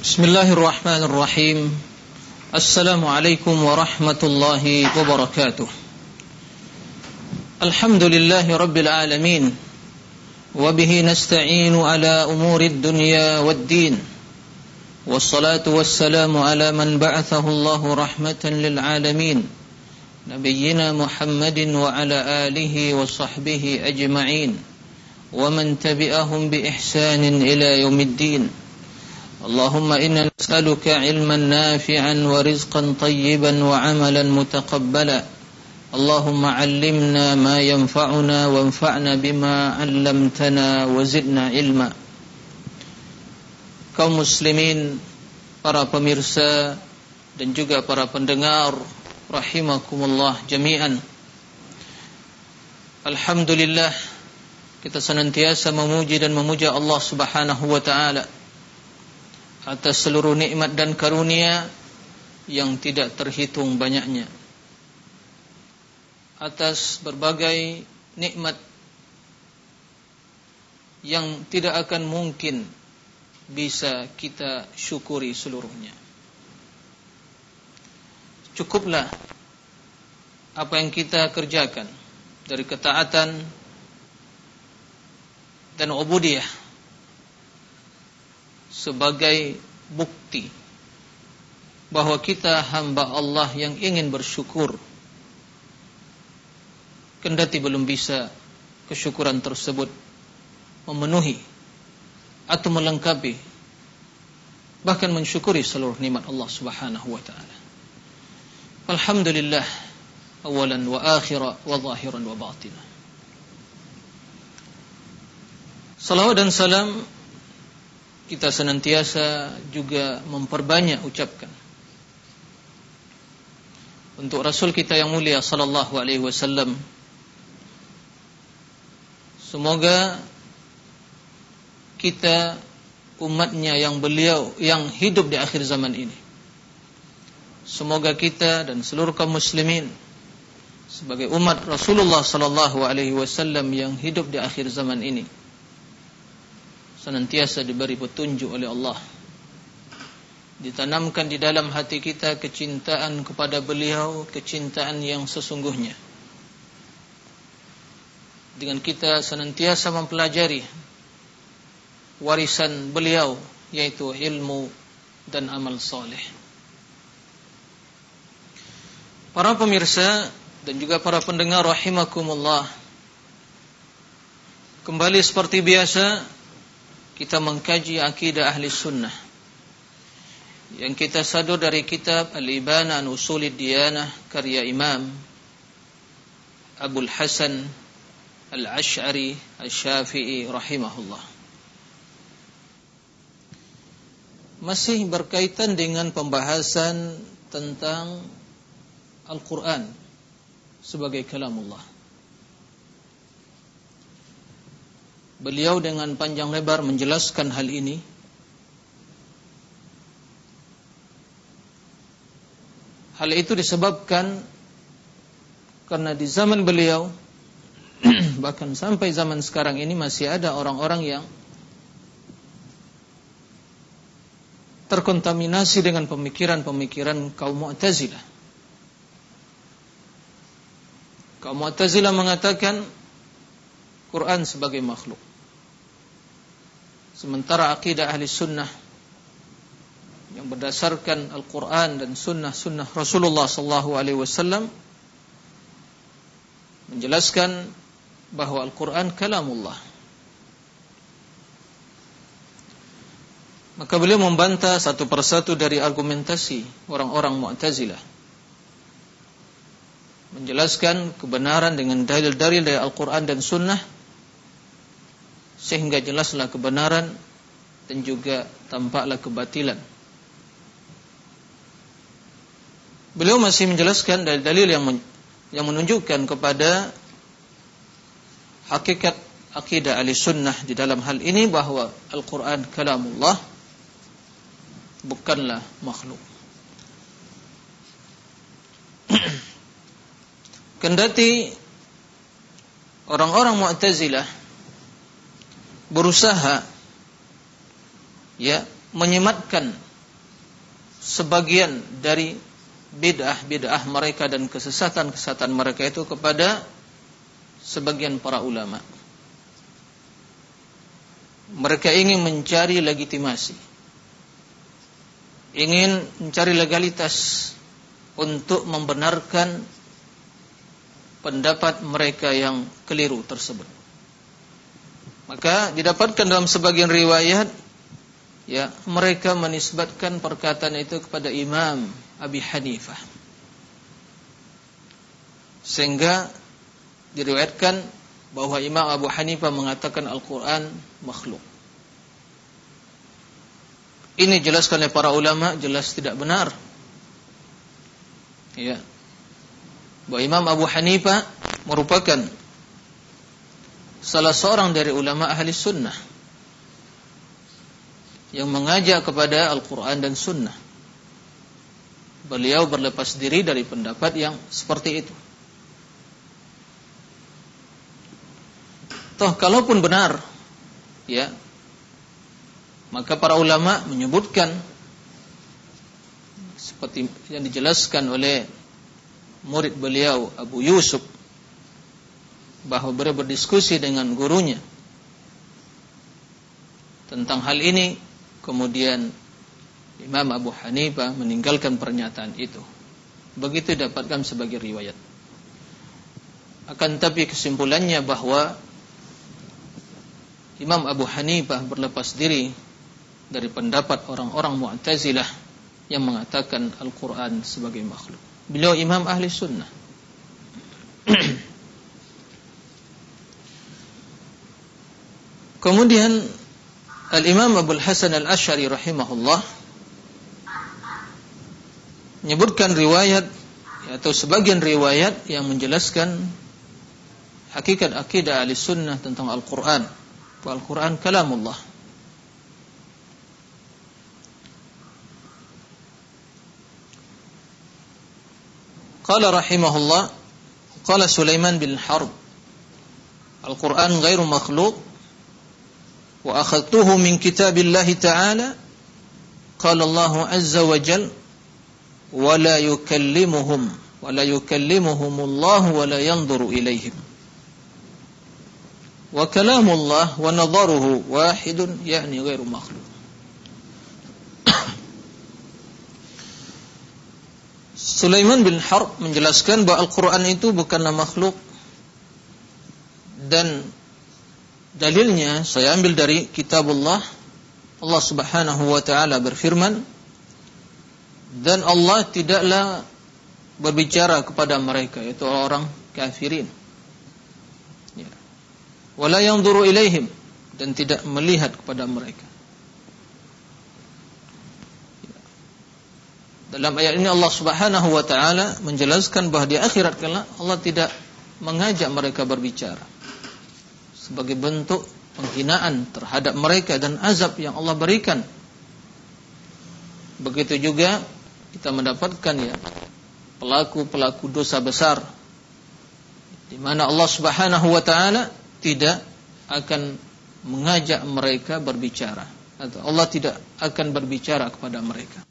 بسم الله الرحمن الرحيم. السلام عليكم ورحمة الله وبركاته. الحمد لله رب العالمين. وبه نستعين على أمور الدنيا والدين. والصلاة والسلام على من بعثه الله رحمة للعالمين. نبينا محمد وعلى آله وصحبه أجمعين. ومن تبعهم بإحسان إلى يوم الدين. اللهم إنا نسألك علما نافعا ورزقا طيبا وعملا متقبلا اللهم علمنا ما ينفعنا وانفعنا بما علمتنا وزدنا علما kaum muslimin para pemirsa dan juga para pendengar rahimakumullah jami'an Alhamdulillah kita senantiasa memuji dan memuja Allah Subhanahu wa taala atas seluruh nikmat dan karunia yang tidak terhitung banyaknya. Atas berbagai nikmat yang tidak akan mungkin bisa kita syukuri seluruhnya. Cukuplah apa yang kita kerjakan dari ketaatan dan ubudiyah sebagai bukti bahwa kita hamba Allah yang ingin bersyukur kendati belum bisa kesyukuran tersebut memenuhi atau melengkapi bahkan mensyukuri seluruh nikmat Allah Subhanahu wa taala. Alhamdulillah awalan wa akhira wa zahiran wa batina. Salawat dan salam kita senantiasa juga memperbanyak ucapkan untuk Rasul kita yang mulia sallallahu alaihi wasallam. Semoga kita umatnya yang beliau yang hidup di akhir zaman ini. Semoga kita dan seluruh kaum muslimin sebagai umat Rasulullah sallallahu alaihi wasallam yang hidup di akhir zaman ini senantiasa diberi petunjuk oleh Allah. Ditanamkan di dalam hati kita kecintaan kepada beliau kecintaan yang sesungguhnya. Dengan kita senantiasa mempelajari warisan beliau yaitu ilmu dan amal soleh. Para pemirsa dan juga para pendengar rahimakumullah kembali seperti biasa kita mengkaji akidah ahli sunnah. Yang kita sadar dari kitab Al-Ibana an Usulid Diyanah karya Imam Abul Hasan Al-Ash'ari Al-Syafi'i rahimahullah. Masih berkaitan dengan pembahasan tentang Al-Quran sebagai kalamullah Beliau dengan panjang lebar menjelaskan hal ini Hal itu disebabkan karena di zaman beliau bahkan sampai zaman sekarang ini masih ada orang-orang yang terkontaminasi dengan pemikiran-pemikiran kaum Mu'tazilah. Kaum Mu'tazilah mengatakan Quran sebagai makhluk. Sementara akidah ahli sunnah yang berdasarkan Al-Quran dan sunnah-sunnah Rasulullah Sallallahu Alaihi Wasallam menjelaskan bahwa Al-Quran kalamullah. Maka beliau membantah satu persatu dari argumentasi orang-orang Mu'tazilah. Menjelaskan kebenaran dengan dalil-dalil dari Al-Quran dan Sunnah sehingga jelaslah kebenaran dan juga tampaklah kebatilan. Beliau masih menjelaskan dalil-dalil yang yang menunjukkan kepada hakikat akidah ahli sunnah di dalam hal ini bahwa Al-Quran kalamullah bukanlah makhluk. Kendati orang-orang Mu'tazilah berusaha ya menyematkan sebagian dari bid'ah-bid'ah mereka dan kesesatan-kesesatan mereka itu kepada sebagian para ulama. Mereka ingin mencari legitimasi. Ingin mencari legalitas untuk membenarkan pendapat mereka yang keliru tersebut. Maka didapatkan dalam sebagian riwayat ya mereka menisbatkan perkataan itu kepada Imam Abi Hanifah. Sehingga diriwayatkan bahwa Imam Abu Hanifah mengatakan Al-Quran makhluk. Ini jelaskan oleh para ulama jelas tidak benar. Ya. Bahwa Imam Abu Hanifah merupakan salah seorang dari ulama ahli sunnah yang mengajak kepada Al-Quran dan sunnah. Beliau berlepas diri dari pendapat yang seperti itu. Toh kalaupun benar, ya, maka para ulama menyebutkan seperti yang dijelaskan oleh murid beliau Abu Yusuf bahwa beliau berdiskusi dengan gurunya tentang hal ini kemudian Imam Abu Hanifah meninggalkan pernyataan itu begitu dapatkan sebagai riwayat akan tapi kesimpulannya bahwa Imam Abu Hanifah berlepas diri dari pendapat orang-orang Mu'tazilah yang mengatakan Al-Quran sebagai makhluk. Beliau imam ahli sunnah. Kemudian Al-Imam Abu Hasan Al-Ash'ari rahimahullah menyebutkan riwayat atau sebagian riwayat yang menjelaskan hakikat akidah ahli sunnah tentang Al-Quran Al-Quran kalamullah. Qala rahimahullah Qala Sulaiman bin Harb Al-Quran gairu makhluk Wa akhadtuhu min kitabillahi ta'ala Qala Allah azza wa jal Wa la yukallimuhum Wa la yukallimuhum Allah Wa la yanzuru ilaihim wa kalamullah wa nadharuhu wahidun yakni ghairu makhluk Sulaiman bin Harb menjelaskan bahwa Al-Quran itu bukanlah makhluk dan dalilnya saya ambil dari kitabullah Allah subhanahu wa ta'ala berfirman dan Allah tidaklah berbicara kepada mereka yaitu orang kafirin. Wala yanzuru ilaihim dan tidak melihat kepada mereka. Dalam ayat ini Allah Subhanahu wa taala menjelaskan bahwa di akhirat kelak Allah tidak mengajak mereka berbicara sebagai bentuk penghinaan terhadap mereka dan azab yang Allah berikan. Begitu juga kita mendapatkan ya pelaku-pelaku dosa besar di mana Allah Subhanahu wa taala tidak akan mengajak mereka berbicara atau Allah tidak akan berbicara kepada mereka.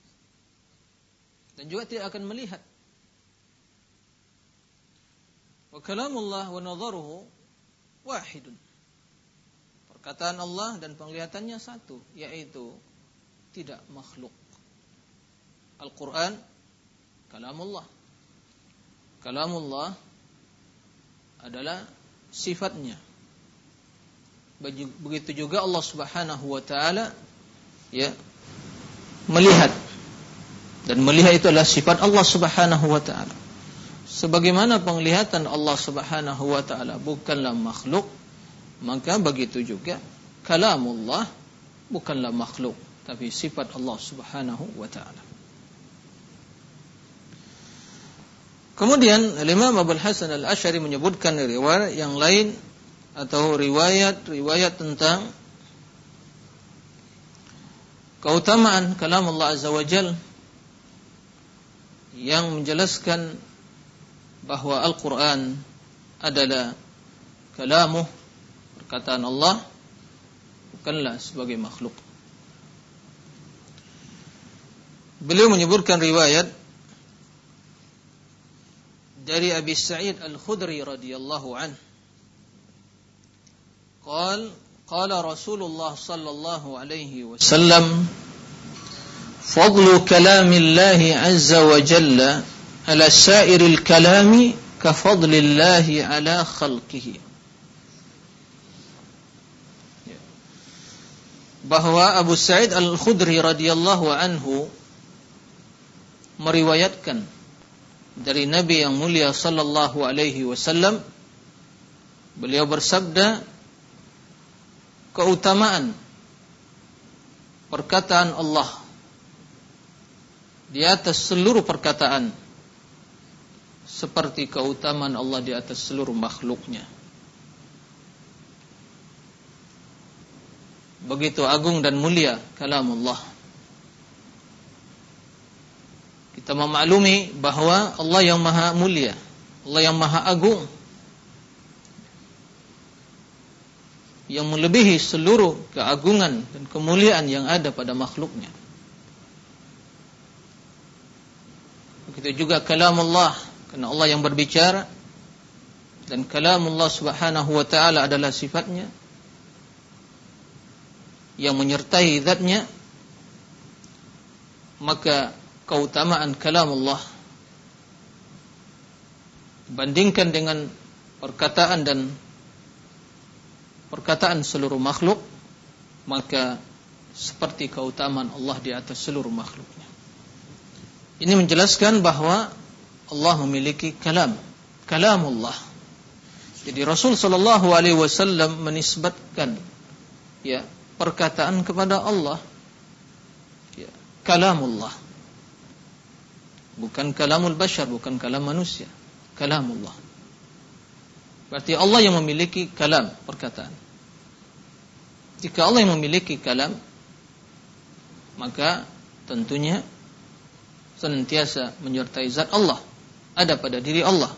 Dan juga tidak akan melihat. Kalamullah wa nadharuhu wahidun perkataan Allah dan penglihatannya satu yaitu tidak makhluk. Al-Quran kalamullah. Kalamullah adalah sifatnya. Begitu juga Allah Subhanahu wa taala ya melihat. Dan melihat itu adalah sifat Allah Subhanahu wa taala. Sebagaimana penglihatan Allah Subhanahu wa taala bukanlah makhluk, maka begitu juga kalamullah bukanlah makhluk, tapi sifat Allah Subhanahu wa taala. Kemudian Imam Abdul Hasan Al-Asy'ari menyebutkan riwayat yang lain atau riwayat-riwayat tentang keutamaan kalam Allah Azza wa Jal yang menjelaskan bahwa Al-Quran adalah kalamuh perkataan Allah bukanlah sebagai makhluk beliau menyebutkan riwayat dari Abi Sa'id Al-Khudri radhiyallahu an. رسول الله صلى الله عليه وسلم فضل كلام الله عز وجل على سائر الكلام كفضل الله على خلقه bahwa Abu Sa'id Al-Khudri radhiyallahu anhu meriwayatkan dari Nabi yang mulia sallallahu alaihi wasallam beliau bersabda keutamaan perkataan Allah di atas seluruh perkataan seperti keutamaan Allah di atas seluruh makhluknya. Begitu agung dan mulia kalamullah. Kita memaklumi bahwa Allah yang maha mulia, Allah yang maha agung, yang melebihi seluruh keagungan dan kemuliaan yang ada pada makhluknya. Begitu juga kalamullah karena Allah yang berbicara dan kalamullah subhanahu wa ta'ala adalah sifatnya yang menyertai zatnya maka keutamaan kalamullah bandingkan dengan perkataan dan perkataan seluruh makhluk maka seperti keutamaan Allah di atas seluruh makhluknya. Ini menjelaskan bahwa Allah memiliki kalam, kalamullah. Jadi Rasul sallallahu alaihi wasallam menisbatkan ya perkataan kepada Allah ya kalamullah. Bukan kalamul bashar, bukan kalam manusia, kalamullah. Berarti Allah yang memiliki kalam, perkataan. Jika Allah yang memiliki kalam, maka tentunya senantiasa menyertai zat Allah ada pada diri Allah.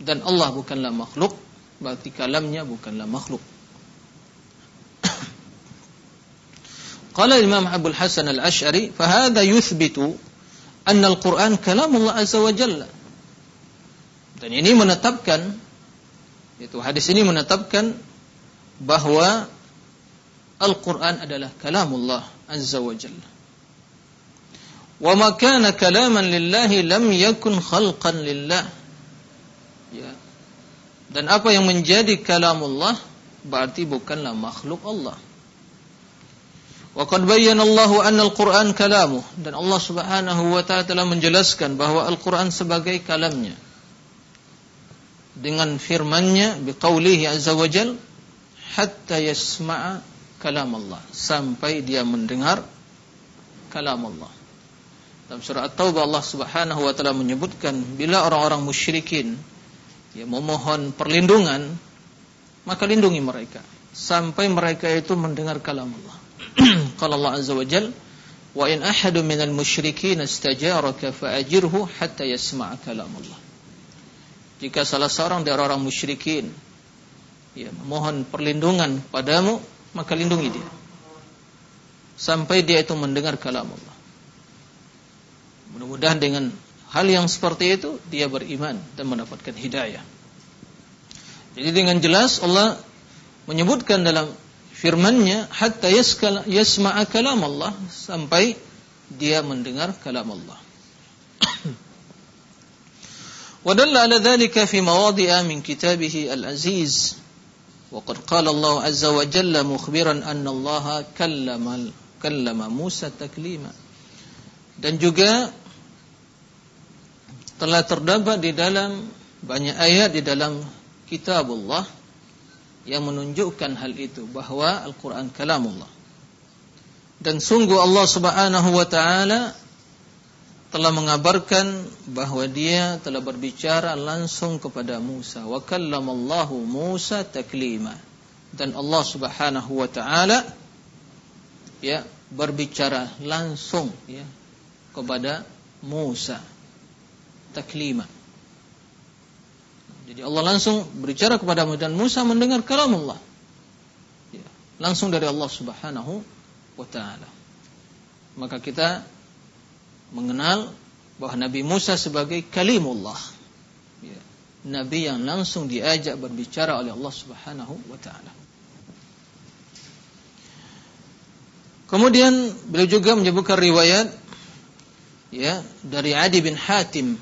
Dan Allah bukanlah makhluk, berarti kalamnya bukanlah makhluk. Qala Imam Abu Hasan Al-Asy'ari, "Fahadha yuthbitu anna al-Qur'an kalamullah azza wa jalla." Dan ini menetapkan itu hadis ini menetapkan bahwa Al-Qur'an adalah kalamullah azza wa jalla. Wa ma kana kalaman lillahi lam yakun khalqan lillah. Ya. Dan apa yang menjadi kalamullah berarti bukanlah makhluk Allah. Wa qad bayyana Allah anna al-Qur'an dan Allah Subhanahu wa taala telah menjelaskan bahwa Al-Qur'an sebagai kalamnya dengan firman-Nya biqaulihi azza wajal hatta yasma'a kalam Allah sampai dia mendengar kalam Allah. Dalam surah At-Taubah Allah Subhanahu wa taala menyebutkan bila orang-orang musyrikin ya memohon perlindungan maka lindungi mereka sampai mereka itu mendengar kalam Allah. Qala Allah azza wajal wa in ahadu minal musyrikin istajaraka fa'ajirhu hatta yasma'a kalam Allah jika salah seorang dari orang musyrikin ya memohon perlindungan padamu maka lindungi dia. Sampai dia itu mendengar kalam Allah mudah-mudahan dengan hal yang seperti itu dia beriman dan mendapatkan hidayah. Jadi dengan jelas Allah menyebutkan dalam firman-Nya hatta yasma'a kalam Allah sampai dia mendengar kalam Allah ودل على ذلك في مواضع من كتابه العزيز وقد قال الله عز وجل مخبرا أن الله كلم كلم موسى تكليما dan juga telah terdapat di dalam banyak ayat di dalam kitab Allah yang menunjukkan hal itu bahwa Al-Qur'an kalamullah. Dan sungguh Allah Subhanahu wa taala telah mengabarkan bahwa dia telah berbicara langsung kepada Musa. Wa kallamallahu Musa taklima. Dan Allah Subhanahu wa taala ya berbicara langsung ya kepada Musa taklima jadi Allah langsung berbicara kepada Musa dan Musa mendengar kalam Allah ya, langsung dari Allah Subhanahu wa taala maka kita mengenal bahwa Nabi Musa sebagai kalimullah. Ya. Nabi yang langsung diajak berbicara oleh Allah Subhanahu wa taala. Kemudian beliau juga menyebutkan riwayat ya dari Adi bin Hatim.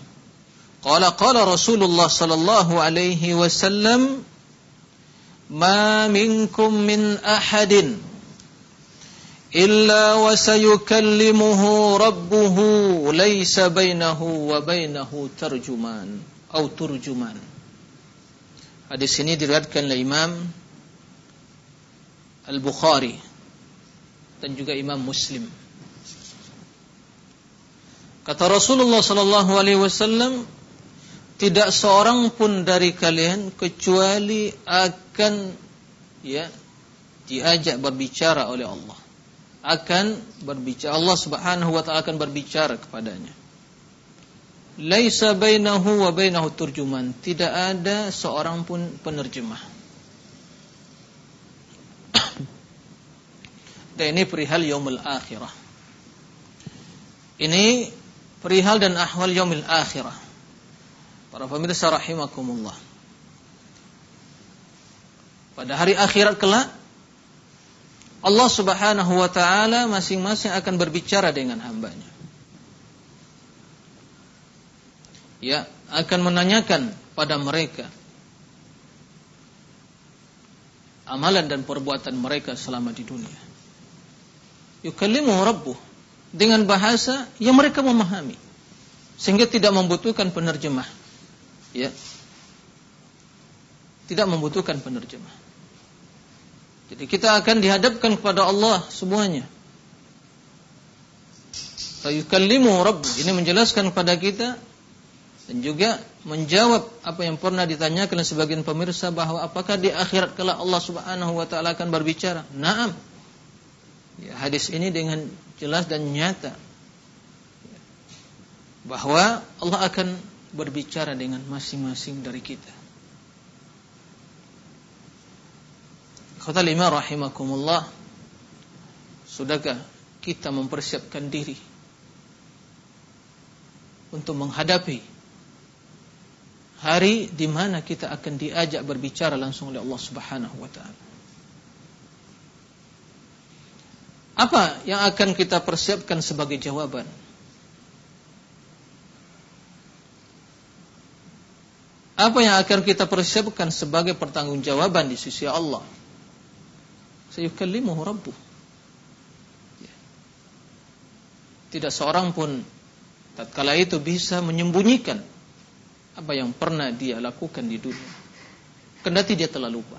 Qala qala Rasulullah sallallahu alaihi wasallam ma minkum min ahadin illa wa sayukallimuhu rabbuhu laysa bainahu wa bainahu tarjuman atau turjuman. Hadis ini diriwayatkan oleh Imam Al-Bukhari dan juga Imam Muslim. Kata Rasulullah sallallahu alaihi wasallam, tidak seorang pun dari kalian kecuali akan ya diajak berbicara oleh Allah. Akan berbicara Allah Subhanahu wa taala akan berbicara kepadanya. Laisa bainahu wa bainahu turjuman. Tidak ada seorang pun penerjemah. Dan ini perihal yaumul akhirah. Ini perihal dan ahwal yaumil akhirah. Para pemirsa rahimakumullah. Pada hari akhirat kelak Allah Subhanahu wa taala masing-masing akan berbicara dengan hambanya. Ya, akan menanyakan pada mereka amalan dan perbuatan mereka selama di dunia yukallimu rabbuh dengan bahasa yang mereka memahami sehingga tidak membutuhkan penerjemah ya. Tidak membutuhkan penerjemah. Jadi kita akan dihadapkan kepada Allah semuanya. Yukallimu rabbuh ini menjelaskan kepada kita dan juga menjawab apa yang pernah ditanyakan sebagian pemirsa bahwa apakah di akhirat kelak Allah Subhanahu wa taala akan berbicara? Naam. Ya, hadis ini dengan jelas dan nyata. Bahwa Allah akan berbicara dengan masing-masing dari kita. Kata lima rahimakumullah Sudahkah kita mempersiapkan diri Untuk menghadapi Hari di mana kita akan diajak berbicara langsung oleh Allah subhanahu wa ta'ala Apa yang akan kita persiapkan sebagai jawaban? Apa yang akan kita persiapkan sebagai pertanggungjawaban di sisi Allah? Sayukallimuhu rabbuh. Tidak seorang pun tatkala itu bisa menyembunyikan apa yang pernah dia lakukan di dunia. Kendati dia telah lupa.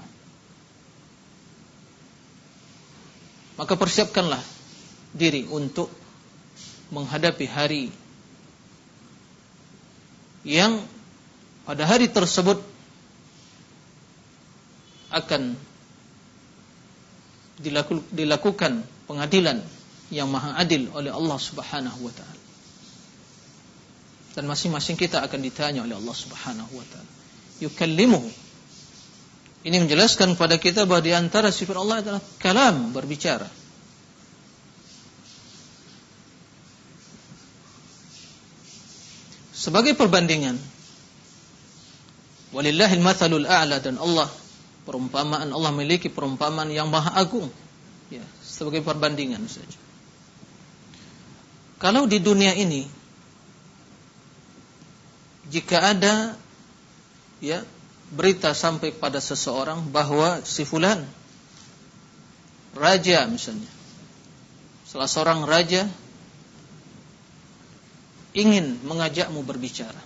Maka persiapkanlah diri untuk menghadapi hari yang pada hari tersebut akan dilakukan pengadilan yang maha adil oleh Allah Subhanahu wa taala. Dan masing-masing kita akan ditanya oleh Allah Subhanahu wa taala. Yukallimuhu ini menjelaskan kepada kita bahwa di antara sifat Allah adalah kalam, berbicara. Sebagai perbandingan, walillahil mathalul a'la dan Allah perumpamaan Allah memiliki perumpamaan yang maha agung. Ya, sebagai perbandingan saja. Kalau di dunia ini jika ada ya berita sampai pada seseorang bahwa si fulan raja misalnya salah seorang raja ingin mengajakmu berbicara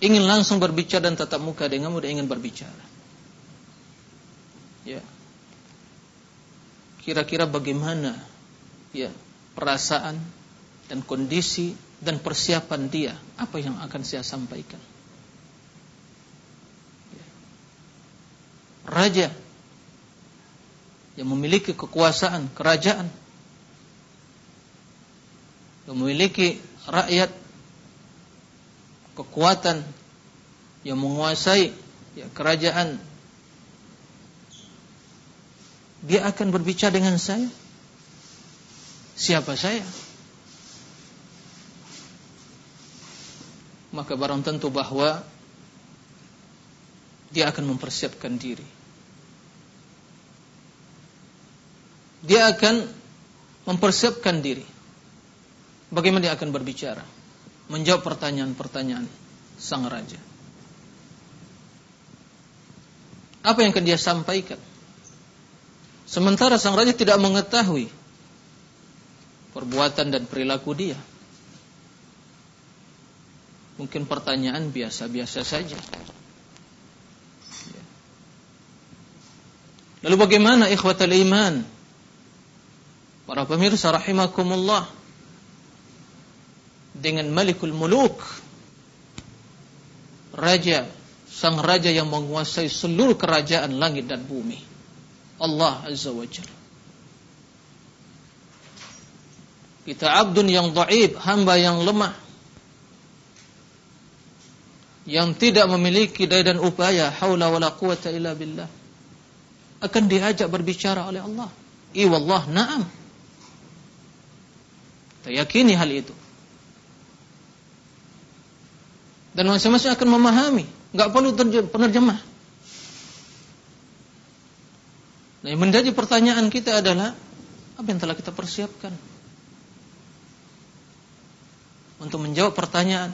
ingin langsung berbicara dan tatap muka denganmu dan ingin berbicara. Ya. Kira-kira bagaimana ya perasaan dan kondisi dan persiapan dia? Apa yang akan saya sampaikan? Raja yang memiliki kekuasaan kerajaan yang memiliki rakyat kekuatan yang menguasai ya, kerajaan dia akan berbicara dengan saya siapa saya? Maka barang tentu bahwa dia akan mempersiapkan diri. Dia akan mempersiapkan diri. Bagaimana dia akan berbicara? Menjawab pertanyaan-pertanyaan sang raja. Apa yang akan dia sampaikan? Sementara sang raja tidak mengetahui perbuatan dan perilaku dia. Mungkin pertanyaan biasa-biasa saja. Lalu bagaimana ikhwatal iman? Para pemirsa rahimakumullah dengan Malikul Muluk raja sang raja yang menguasai seluruh kerajaan langit dan bumi Allah Azza wa Jalla kita abdun yang dhaif hamba yang lemah yang tidak memiliki daya dan upaya haula wala quwata illa billah akan diajak berbicara oleh Allah. I wallah na'am. Kita yakini hal itu. Dan masing-masing akan memahami, nggak perlu penerjemah. Nah, yang menjadi pertanyaan kita adalah apa yang telah kita persiapkan untuk menjawab pertanyaan.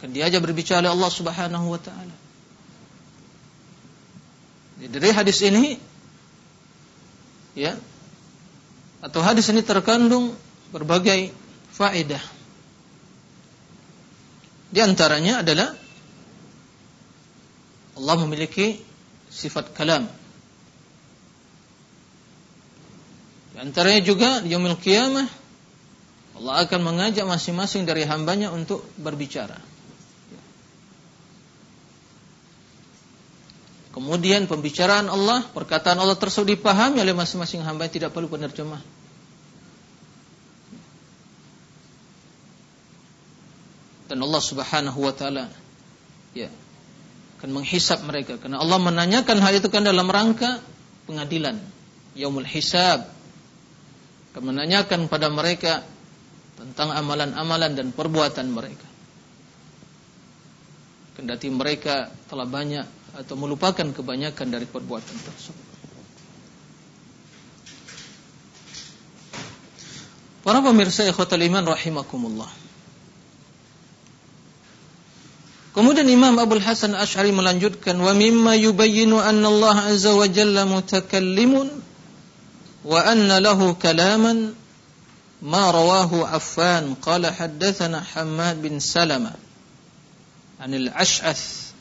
Kan diajak berbicara oleh Allah Subhanahu wa taala. Dari hadis ini ya atau hadis ini terkandung berbagai faedah. Di antaranya adalah Allah memiliki sifat kalam. Di antaranya juga di yaumil qiyamah Allah akan mengajak masing-masing dari hambanya untuk berbicara. Kemudian pembicaraan Allah, perkataan Allah tersebut dipahami oleh masing-masing hamba tidak perlu penerjemah. Dan Allah Subhanahu wa taala ya akan menghisap mereka karena Allah menanyakan hal itu kan dalam rangka pengadilan yaumul hisab akan menanyakan pada mereka tentang amalan-amalan dan perbuatan mereka kendati mereka telah banyak atau melupakan kebanyakan dari perbuatan tersebut. Para pemirsa ikhwatal iman rahimakumullah. Kemudian Imam Abu Hasan Ash'ari melanjutkan wa mimma yubayyinu anna Allah azza wa jalla mutakallimun wa anna lahu kalaman ma rawahu Affan qala haddathana Hammad bin Salama anil Ash'ath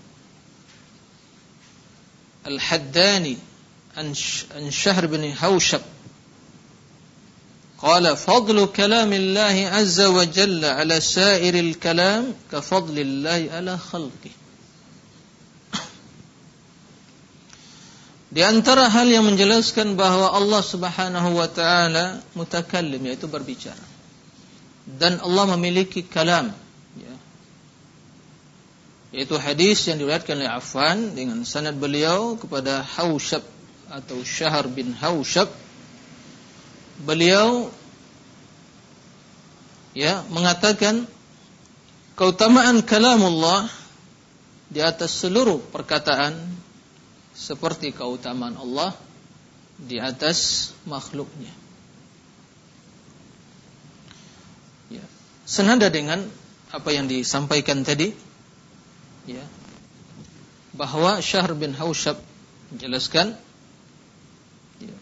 الحداني عن شهر بن هوشب قال فضل كلام الله عز وجل على سائر الكلام كفضل الله على خلقه. Di antara hal yang menjelaskan bahwa Allah Subhanahu wa taala mutakallim yaitu berbicara. Dan Allah memiliki kalam ya. Yaitu hadis yang diriwayatkan oleh Affan dengan sanad beliau kepada Hausyab atau Syahr bin Hausyab beliau ya mengatakan keutamaan kalamullah di atas seluruh perkataan seperti keutamaan Allah di atas makhluknya. Ya senada dengan apa yang disampaikan tadi ya bahwa Syahr bin Haushab menjelaskan ya,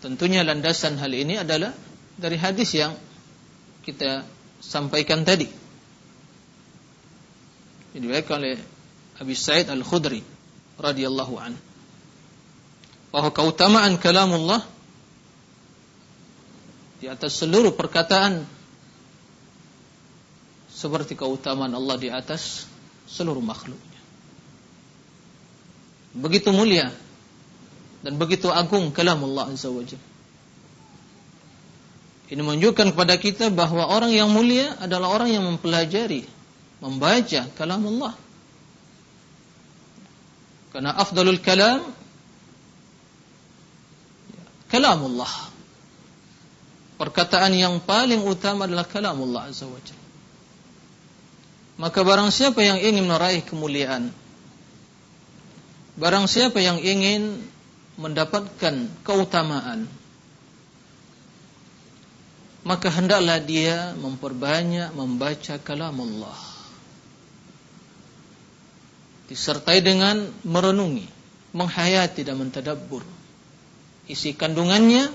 tentunya landasan hal ini adalah dari hadis yang kita sampaikan tadi diriwayatkan oleh Abi Sa'id Al-Khudri radhiyallahu an bahwa keutamaan kalamullah di atas seluruh perkataan seperti keutamaan Allah di atas seluruh makhluknya. Begitu mulia dan begitu agung kalam Allah Azza wa. Ini menunjukkan kepada kita bahwa orang yang mulia adalah orang yang mempelajari, membaca kalam Allah. Karena afdalul kalam kalam Allah. perkataan yang paling utama adalah kalamullah azza wajalla. Maka barang siapa yang ingin meraih kemuliaan Barang siapa yang ingin mendapatkan keutamaan Maka hendaklah dia memperbanyak membaca kalam Allah Disertai dengan merenungi Menghayati dan mentadabbur Isi kandungannya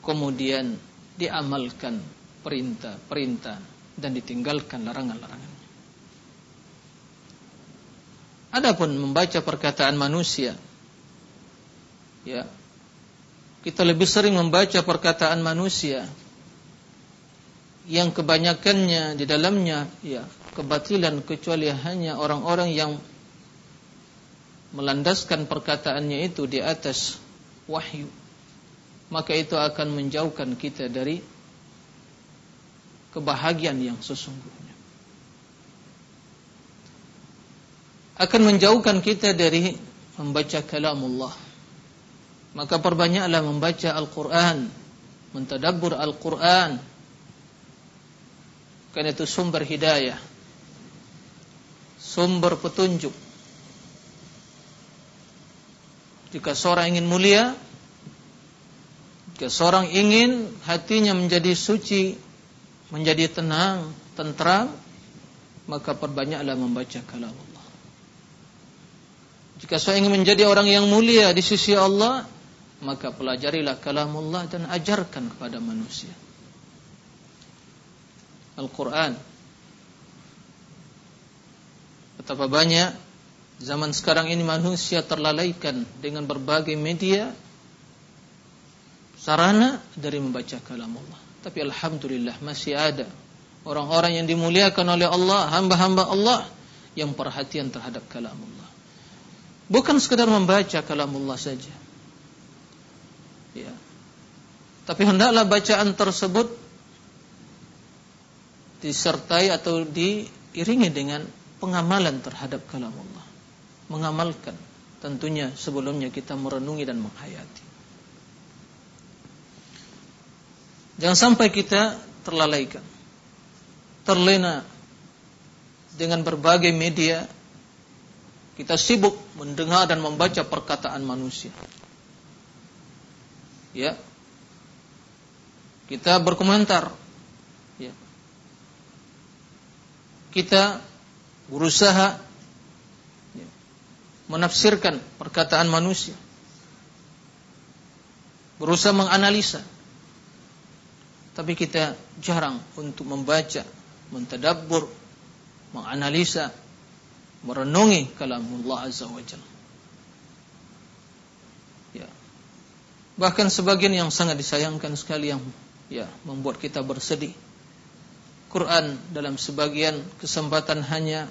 Kemudian diamalkan perintah-perintah dan ditinggalkan larangan-larangannya. Adapun membaca perkataan manusia, ya, kita lebih sering membaca perkataan manusia yang kebanyakannya di dalamnya ya kebatilan kecuali hanya orang-orang yang melandaskan perkataannya itu di atas wahyu maka itu akan menjauhkan kita dari kebahagiaan yang sesungguhnya. Akan menjauhkan kita dari membaca kalamullah. Maka perbanyaklah membaca Al-Quran, mentadabbur Al-Quran. Karena itu sumber hidayah, sumber petunjuk. Jika seorang ingin mulia, jika seorang ingin hatinya menjadi suci menjadi tenang, tentram, maka perbanyaklah membaca kalam Allah. Jika saya ingin menjadi orang yang mulia di sisi Allah, maka pelajarilah kalam Allah dan ajarkan kepada manusia. Al-Quran. Betapa banyak zaman sekarang ini manusia terlalaikan dengan berbagai media sarana dari membaca kalam Allah. Tapi Alhamdulillah masih ada orang-orang yang dimuliakan oleh Allah, hamba-hamba Allah yang perhatian terhadap kalam Allah. Bukan sekedar membaca kalam Allah saja. Ya. Tapi hendaklah bacaan tersebut disertai atau diiringi dengan pengamalan terhadap kalam Allah. Mengamalkan tentunya sebelumnya kita merenungi dan menghayati. Jangan sampai kita terlalaikan. Terlena dengan berbagai media. Kita sibuk mendengar dan membaca perkataan manusia. Ya. Kita berkomentar. Ya. Kita berusaha ya, menafsirkan perkataan manusia. Berusaha menganalisa tapi kita jarang untuk membaca, mentadabbur, menganalisa, merenungi kalamullah azza wajalla. Bahkan sebagian yang sangat disayangkan sekali yang ya membuat kita bersedih. Quran dalam sebagian kesempatan hanya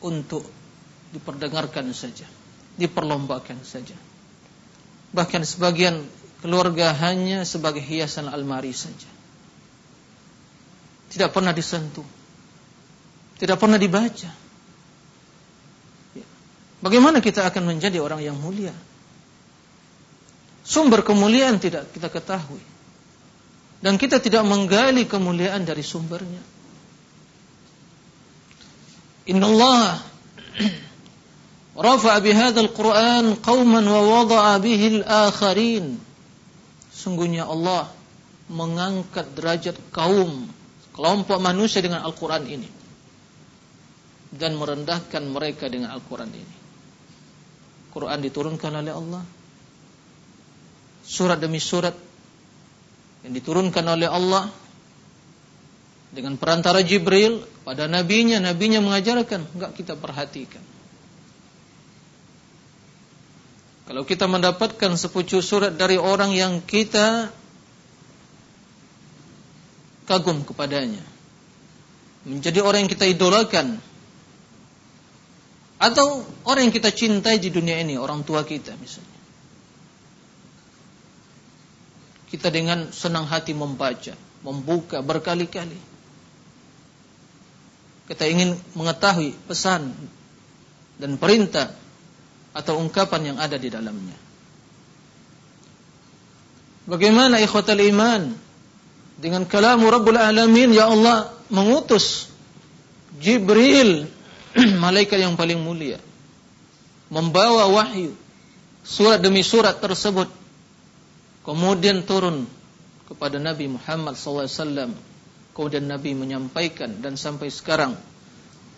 untuk diperdengarkan saja, diperlombakan saja. Bahkan sebagian keluarga hanya sebagai hiasan almari saja tidak pernah disentuh, tidak pernah dibaca. Ya. Bagaimana kita akan menjadi orang yang mulia? Sumber kemuliaan tidak kita ketahui. Dan kita tidak menggali kemuliaan dari sumbernya. Inna Allah rafa'a bihadzal Qur'an qauman wa wada'a bihi al-akharin. Sungguhnya Allah mengangkat derajat kaum kelompok manusia dengan Al-Quran ini dan merendahkan mereka dengan Al-Quran ini. Quran diturunkan oleh Allah surat demi surat yang diturunkan oleh Allah dengan perantara Jibril pada nabinya, nabinya mengajarkan, enggak kita perhatikan. Kalau kita mendapatkan sepucuk surat dari orang yang kita kagum kepadanya. Menjadi orang yang kita idolakan. Atau orang yang kita cintai di dunia ini, orang tua kita misalnya. Kita dengan senang hati membaca, membuka berkali-kali. Kita ingin mengetahui pesan dan perintah atau ungkapan yang ada di dalamnya. Bagaimana ikhwatal iman dengan kalamu Rabbul Alamin ya Allah mengutus Jibril malaikat yang paling mulia membawa wahyu surat demi surat tersebut kemudian turun kepada Nabi Muhammad SAW kemudian Nabi menyampaikan dan sampai sekarang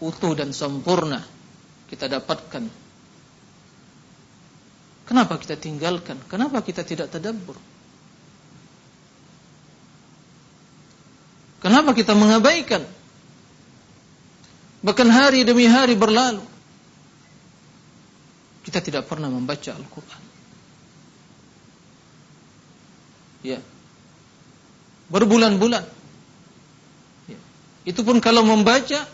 utuh dan sempurna kita dapatkan kenapa kita tinggalkan kenapa kita tidak tadabbur Kenapa kita mengabaikan? Bahkan hari demi hari berlalu. Kita tidak pernah membaca Al-Quran. Ya. Berbulan-bulan. Ya. Itu pun kalau membaca,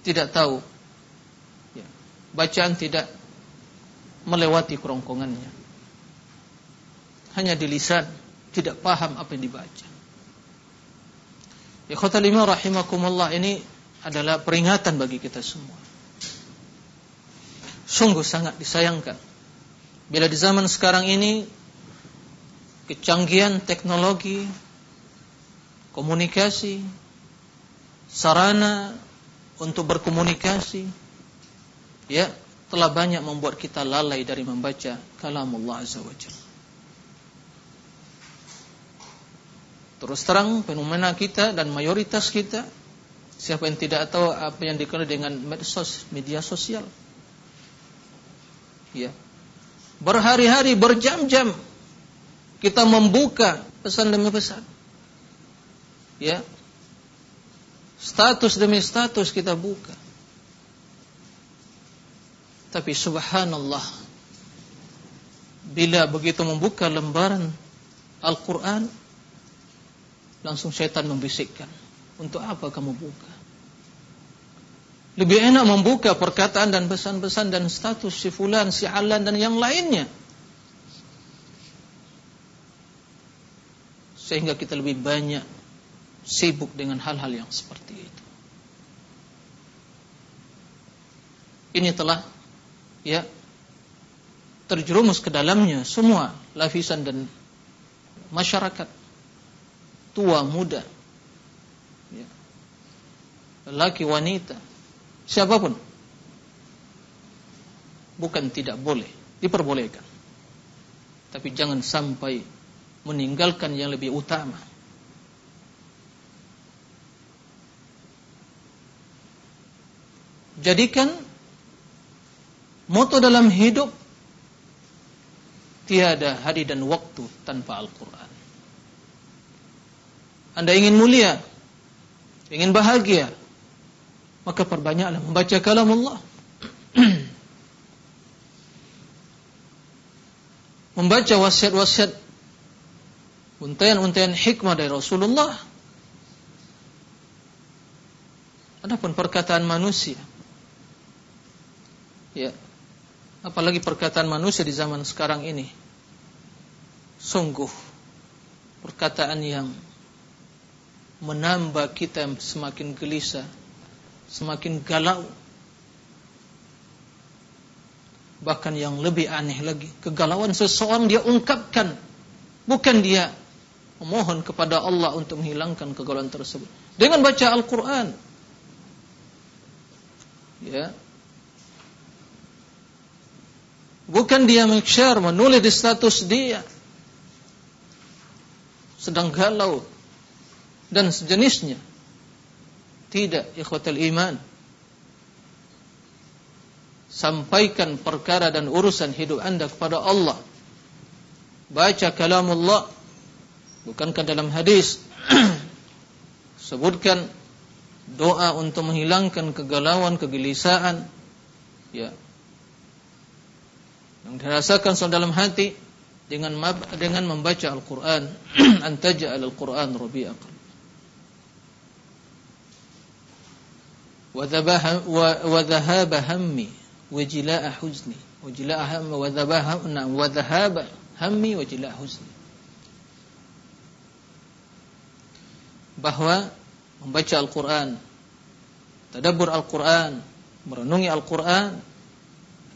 tidak tahu. Ya. Bacaan tidak melewati kerongkongannya. Hanya di lisan, tidak paham apa yang dibaca. Ikhwatal lima rahimakumullah ini adalah peringatan bagi kita semua. Sungguh sangat disayangkan bila di zaman sekarang ini kecanggihan teknologi, komunikasi, sarana untuk berkomunikasi ya telah banyak membuat kita lalai dari membaca kalam Allah Azza wa Jalla. Terus terang fenomena kita dan mayoritas kita siapa yang tidak tahu apa yang dikenal dengan medsos, media sosial. Ya. Berhari-hari, berjam-jam kita membuka pesan demi pesan. Ya. Status demi status kita buka. Tapi subhanallah bila begitu membuka lembaran Al-Qur'an Langsung setan membisikkan. Untuk apa kamu buka? Lebih enak membuka perkataan dan pesan-pesan dan status si fulan, si alan dan yang lainnya. Sehingga kita lebih banyak sibuk dengan hal-hal yang seperti itu. Ini telah ya terjerumus ke dalamnya semua lapisan dan masyarakat tua muda ya. laki wanita siapa pun bukan tidak boleh diperbolehkan tapi jangan sampai meninggalkan yang lebih utama jadikan moto dalam hidup tiada hari dan waktu tanpa Al-Quran anda ingin mulia, ingin bahagia, maka perbanyaklah membaca kalam Allah. membaca wasiat-wasiat untayan-untayan hikmah dari Rasulullah. Adapun perkataan manusia, ya, apalagi perkataan manusia di zaman sekarang ini, sungguh. Perkataan yang menambah kita semakin gelisah, semakin galau. Bahkan yang lebih aneh lagi, kegalauan seseorang dia ungkapkan, bukan dia memohon kepada Allah untuk menghilangkan kegalauan tersebut. Dengan baca Al-Quran. Ya. Bukan dia meng-share, menulis di status dia. Sedang galau, dan sejenisnya. Tidak, ikhwatal iman. Sampaikan perkara dan urusan hidup anda kepada Allah. Baca kalamullah. Bukankah dalam hadis sebutkan doa untuk menghilangkan kegalauan, kegelisahan, ya, yang dirasakan dalam hati dengan dengan membaca Al-Quran, antaja al-Quran rabi'a وذهاب همي وجلاء حزني وجلاء هم وذهاب نعم وذهاب همي وجلاء حزني bahwa membaca Al-Quran tadabbur Al-Quran merenungi Al-Quran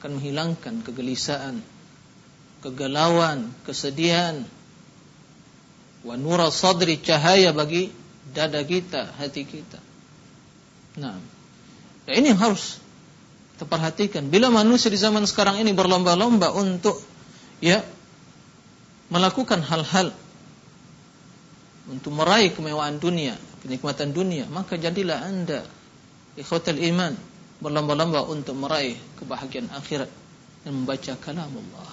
akan menghilangkan kegelisahan kegalauan kesedihan wa nura sadri cahaya bagi dada kita, hati kita. Nah, ya ini yang harus kita perhatikan. Bila manusia di zaman sekarang ini berlomba-lomba untuk ya melakukan hal-hal untuk meraih kemewahan dunia, kenikmatan dunia, maka jadilah Anda ikhwatal iman berlomba-lomba untuk meraih kebahagiaan akhirat dan membaca kalam Allah.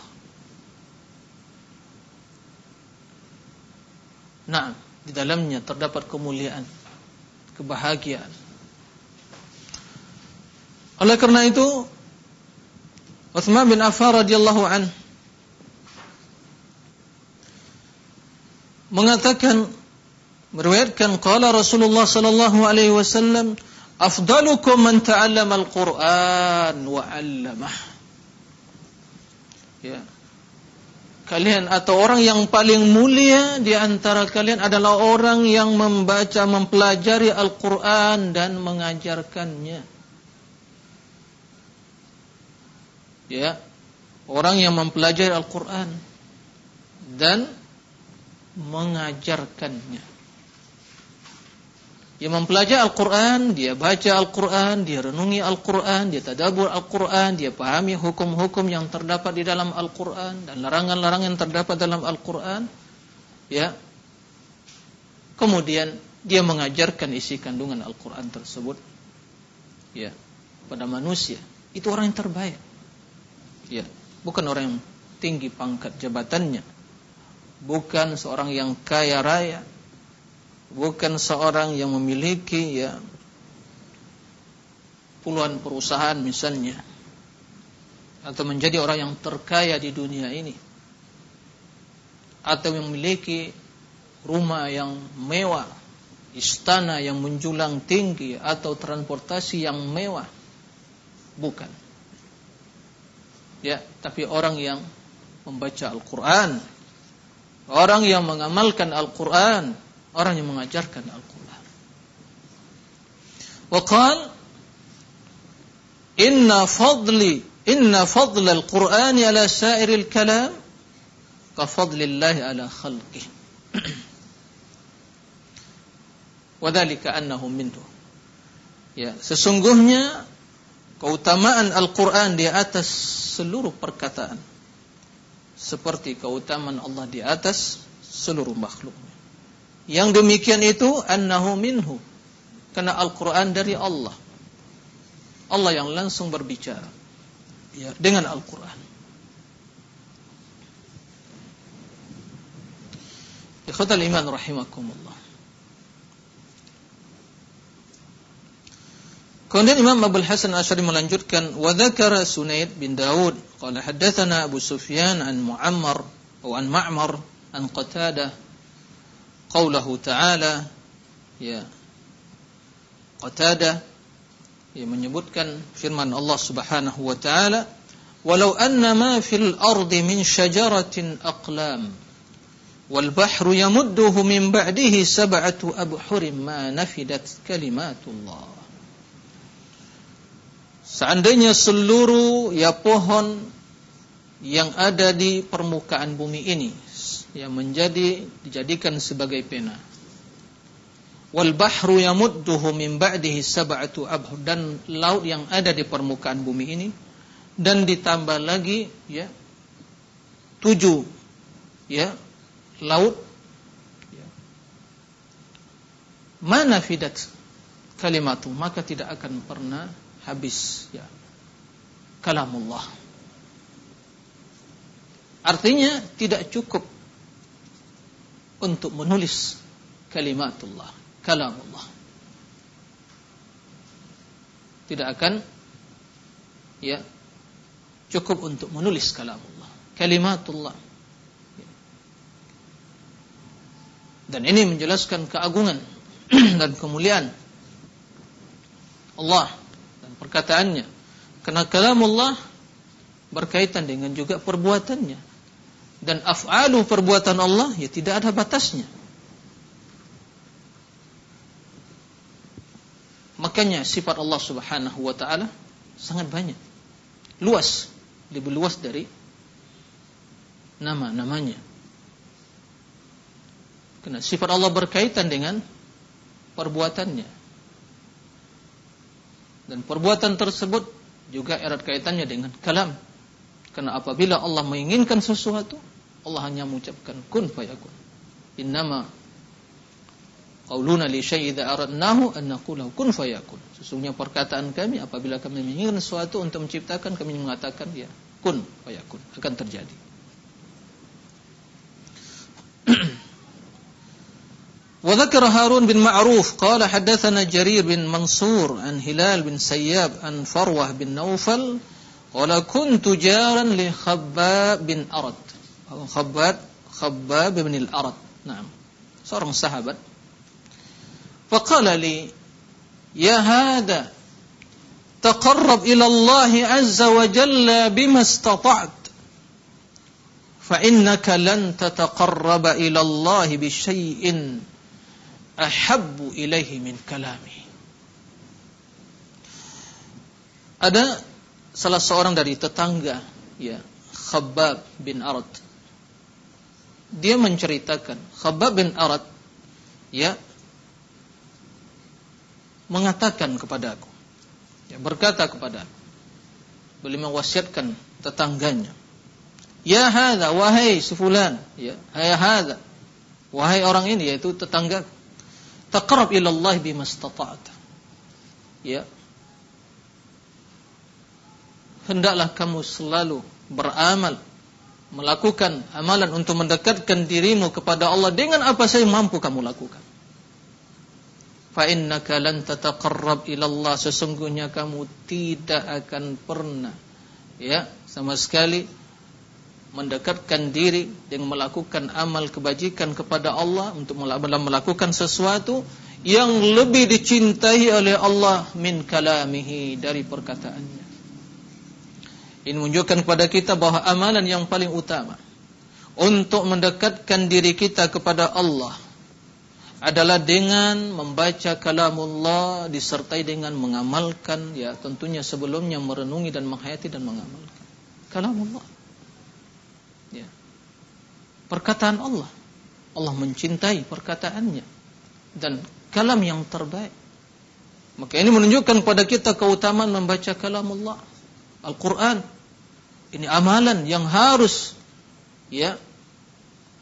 Nah, di dalamnya terdapat kemuliaan, kebahagiaan. Oleh karena itu, Uthman bin Affan radhiyallahu an mengatakan meriwayatkan qala Rasulullah sallallahu alaihi wasallam afdalukum man ta'allama al-Qur'an wa 'allamah. Ya. Kalian atau orang yang paling mulia di antara kalian adalah orang yang membaca, mempelajari Al-Qur'an dan mengajarkannya. Ya. Orang yang mempelajari Al-Qur'an dan mengajarkannya. Dia mempelajari Al-Quran, dia baca Al-Quran, dia renungi Al-Quran, dia tadabur Al-Quran, dia pahami hukum-hukum yang terdapat di dalam Al-Quran dan larangan-larangan yang terdapat dalam Al-Quran. Ya. Kemudian dia mengajarkan isi kandungan Al-Quran tersebut. Ya. Pada manusia. Itu orang yang terbaik. Ya. Bukan orang yang tinggi pangkat jabatannya. Bukan seorang yang kaya raya bukan seorang yang memiliki ya puluhan perusahaan misalnya atau menjadi orang yang terkaya di dunia ini atau memiliki rumah yang mewah, istana yang menjulang tinggi atau transportasi yang mewah. Bukan. Ya, tapi orang yang membaca Al-Qur'an, orang yang mengamalkan Al-Qur'an, orang yang mengajarkan Al-Quran. Waqal Inna fadli Inna fadl Al-Quran ala sairil kalam ka fadlillahi ala khalqih. Wadhalika annahu minhu. Ya, sesungguhnya keutamaan Al-Quran di atas seluruh perkataan seperti keutamaan Allah di atas seluruh makhluknya. Yang demikian itu annahu minhu. Karena Al-Quran dari Allah. Allah yang langsung berbicara. Ya, dengan Al-Quran. Ikhwatal iman rahimakumullah. Kemudian Imam Abu Hasan Asy'ari melanjutkan wa dzakara Sunaid bin Daud qala haddatsana Abu Sufyan an Muammar atau an Ma'mar an Qatadah qaulahu ta'ala ya Qatada ya menyebutkan firman Allah Subhanahu wa taala walau anna ma fil ardi min syajaratin aqlam wal bahru yamudduhu min ba'dihi sab'atu abhurin ma nafidat Seandainya seluruh ya pohon yang ada di permukaan bumi ini yang menjadi dijadikan sebagai pena. Wal bahru yamudduhu min ba'dihi sab'atu abhur dan laut yang ada di permukaan bumi ini dan ditambah lagi ya tujuh ya laut ya. mana fidat kalimatu maka tidak akan pernah habis ya kalamullah artinya tidak cukup untuk menulis kalimatullah, kalamullah. Tidak akan ya cukup untuk menulis kalamullah, kalimatullah. Dan ini menjelaskan keagungan dan kemuliaan Allah dan perkataannya. Karena kalamullah berkaitan dengan juga perbuatannya dan af'alu perbuatan Allah ya tidak ada batasnya. Makanya sifat Allah Subhanahu wa taala sangat banyak. Luas, lebih luas dari nama-namanya. Karena sifat Allah berkaitan dengan perbuatannya. Dan perbuatan tersebut juga erat kaitannya dengan kalam. Karena apabila Allah menginginkan sesuatu, Allah hanya mengucapkan kun fayakun. Innama qauluna li syai'in idza aradnahu an naqula kun fayakun. Sesungguhnya perkataan kami apabila kami menginginkan sesuatu untuk menciptakan kami mengatakan ya kun fayakun akan terjadi. وذكر هارون بن معروف قال حدثنا جرير بن منصور عن هلال بن سياب عن فروة بن نوفل قال كنت جارا لخباب بن أرد Khabbab Khabbab bin al-Arad. Naam. Seorang sahabat. Faqala li ya hada taqarrab ila Allah azza wa jalla bima istata't. Fa innaka lan tataqarraba ila Allah bi ahabbu min kalami. Ada salah seorang dari tetangga ya Khabbab bin Arad dia menceritakan Khabbab bin Arad ya mengatakan kepadaku ya berkata kepadaku beliau mewasiatkan tetangganya ya hadza wahai si fulan ya hai hadza wahai orang ini yaitu tetangga Taqarrab ila Allah bimastata'ta. Ya. Hendaklah kamu selalu beramal melakukan amalan untuk mendekatkan dirimu kepada Allah dengan apa saja mampu kamu lakukan. Fa innaka lan tataqarrab ila Allah sesungguhnya kamu tidak akan pernah ya sama sekali mendekatkan diri dengan melakukan amal kebajikan kepada Allah untuk melakukan sesuatu yang lebih dicintai oleh Allah min kalamihi dari perkataannya. Ini menunjukkan kepada kita bahwa amalan yang paling utama untuk mendekatkan diri kita kepada Allah adalah dengan membaca kalamullah disertai dengan mengamalkan ya tentunya sebelumnya merenungi dan menghayati dan mengamalkan kalamullah Ya. Perkataan Allah. Allah mencintai perkataannya. Dan kalam yang terbaik. Maka ini menunjukkan kepada kita keutamaan membaca kalam Allah. Al-Quran. Ini amalan yang harus ya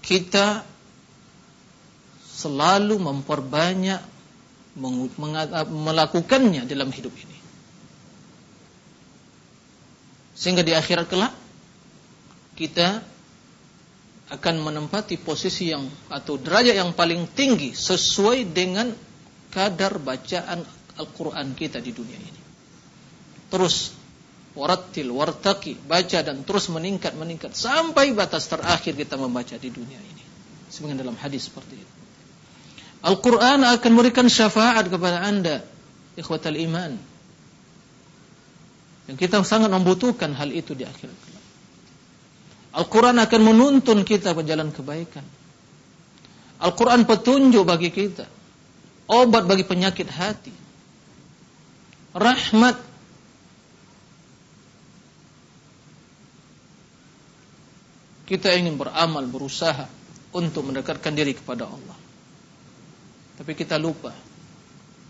kita selalu memperbanyak melakukannya dalam hidup ini. Sehingga di akhirat kelak kita akan menempati posisi yang atau derajat yang paling tinggi sesuai dengan kadar bacaan Al-Quran kita di dunia ini. Terus warattil wartaki baca dan terus meningkat meningkat sampai batas terakhir kita membaca di dunia ini. Sebagaimana dalam hadis seperti itu. Al-Quran akan memberikan syafaat kepada anda, ikhwatal iman. Yang kita sangat membutuhkan hal itu di akhirat. Al-Quran akan menuntun kita ke jalan kebaikan. Al-Quran petunjuk bagi kita. Obat bagi penyakit hati. Rahmat. Kita ingin beramal, berusaha untuk mendekatkan diri kepada Allah. Tapi kita lupa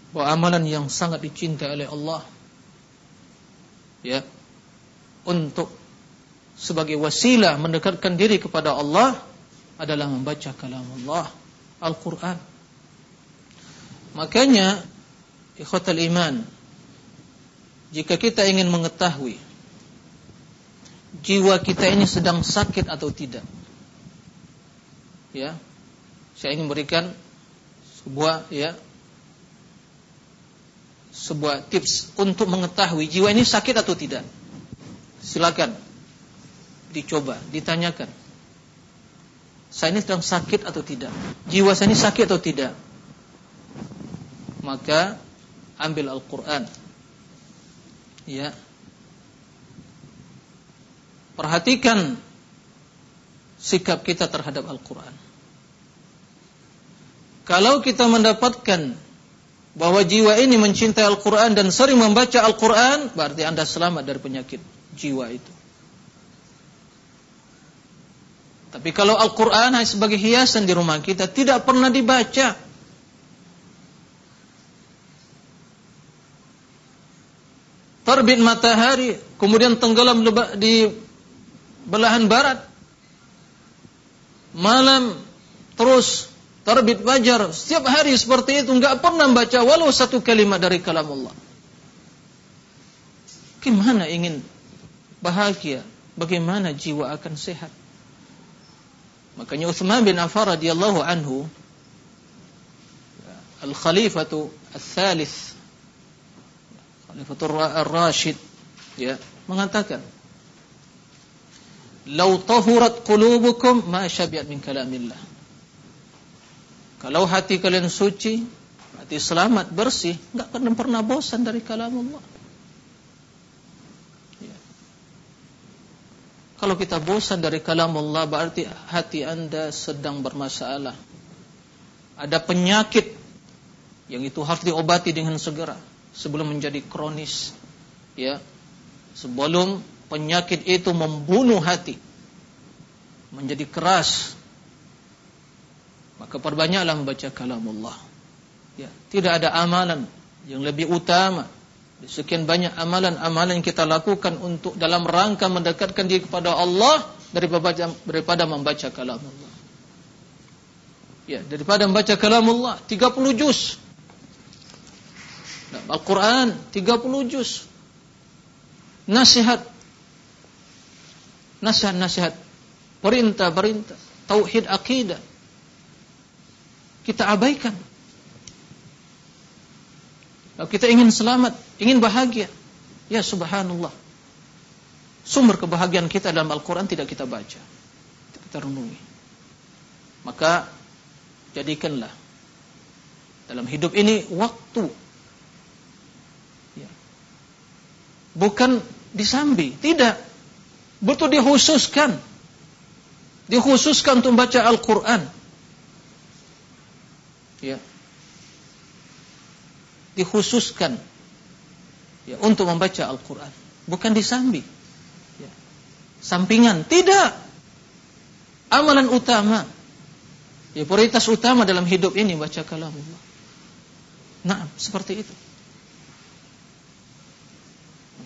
bahwa amalan yang sangat dicintai oleh Allah ya untuk sebagai wasilah mendekatkan diri kepada Allah adalah membaca kalam Allah Al-Quran makanya ikhwatal iman jika kita ingin mengetahui jiwa kita ini sedang sakit atau tidak ya saya ingin berikan sebuah ya sebuah tips untuk mengetahui jiwa ini sakit atau tidak silakan dicoba, ditanyakan. Saya ini sedang sakit atau tidak? Jiwa saya ini sakit atau tidak? Maka ambil Al-Quran. Ya. Perhatikan sikap kita terhadap Al-Quran. Kalau kita mendapatkan bahwa jiwa ini mencintai Al-Quran dan sering membaca Al-Quran, berarti Anda selamat dari penyakit jiwa itu. Tapi kalau Al-Quran hanya sebagai hiasan di rumah kita, tidak pernah dibaca. Terbit matahari, kemudian tenggelam di belahan barat. Malam terus terbit fajar. Setiap hari seperti itu, nggak pernah baca walau satu kalimat dari kalam Allah. Gimana ingin bahagia? Bagaimana jiwa akan sehat? Makanya Uthman bin Affan radhiyallahu anhu Al-Khalifatu Al-Thalith Khalifatul Ar-Rashid ya mengatakan "Lau tahurat qulubukum ma syabiat min kalamillah." Kalau hati kalian suci, hati selamat, bersih, enggak akan pernah bosan dari kalam Allah. Kalau kita bosan dari kalam Allah berarti hati anda sedang bermasalah. Ada penyakit yang itu harus diobati dengan segera sebelum menjadi kronis. Ya. Sebelum penyakit itu membunuh hati. Menjadi keras. Maka perbanyaklah membaca kalam Allah. Ya, tidak ada amalan yang lebih utama sekian banyak amalan-amalan yang kita lakukan untuk dalam rangka mendekatkan diri kepada Allah daripada daripada membaca kalam Allah. Ya, daripada membaca kalam Allah 30 juz. Al-Qur'an 30 juz. Nasihat nasihat-nasihat perintah-perintah tauhid akidah kita abaikan kalau kita ingin selamat, ingin bahagia, ya subhanallah. Sumber kebahagiaan kita dalam Al-Quran tidak kita baca. Kita renungi. Maka, jadikanlah dalam hidup ini waktu. Ya. Bukan disambi, tidak. Betul dikhususkan. Dikhususkan untuk membaca Al-Quran. Ya dikhususkan ya, untuk membaca Al-Quran. Bukan disambi. Ya. Sampingan. Tidak. Amalan utama. Ya, prioritas utama dalam hidup ini baca kalam Allah. Nah, seperti itu.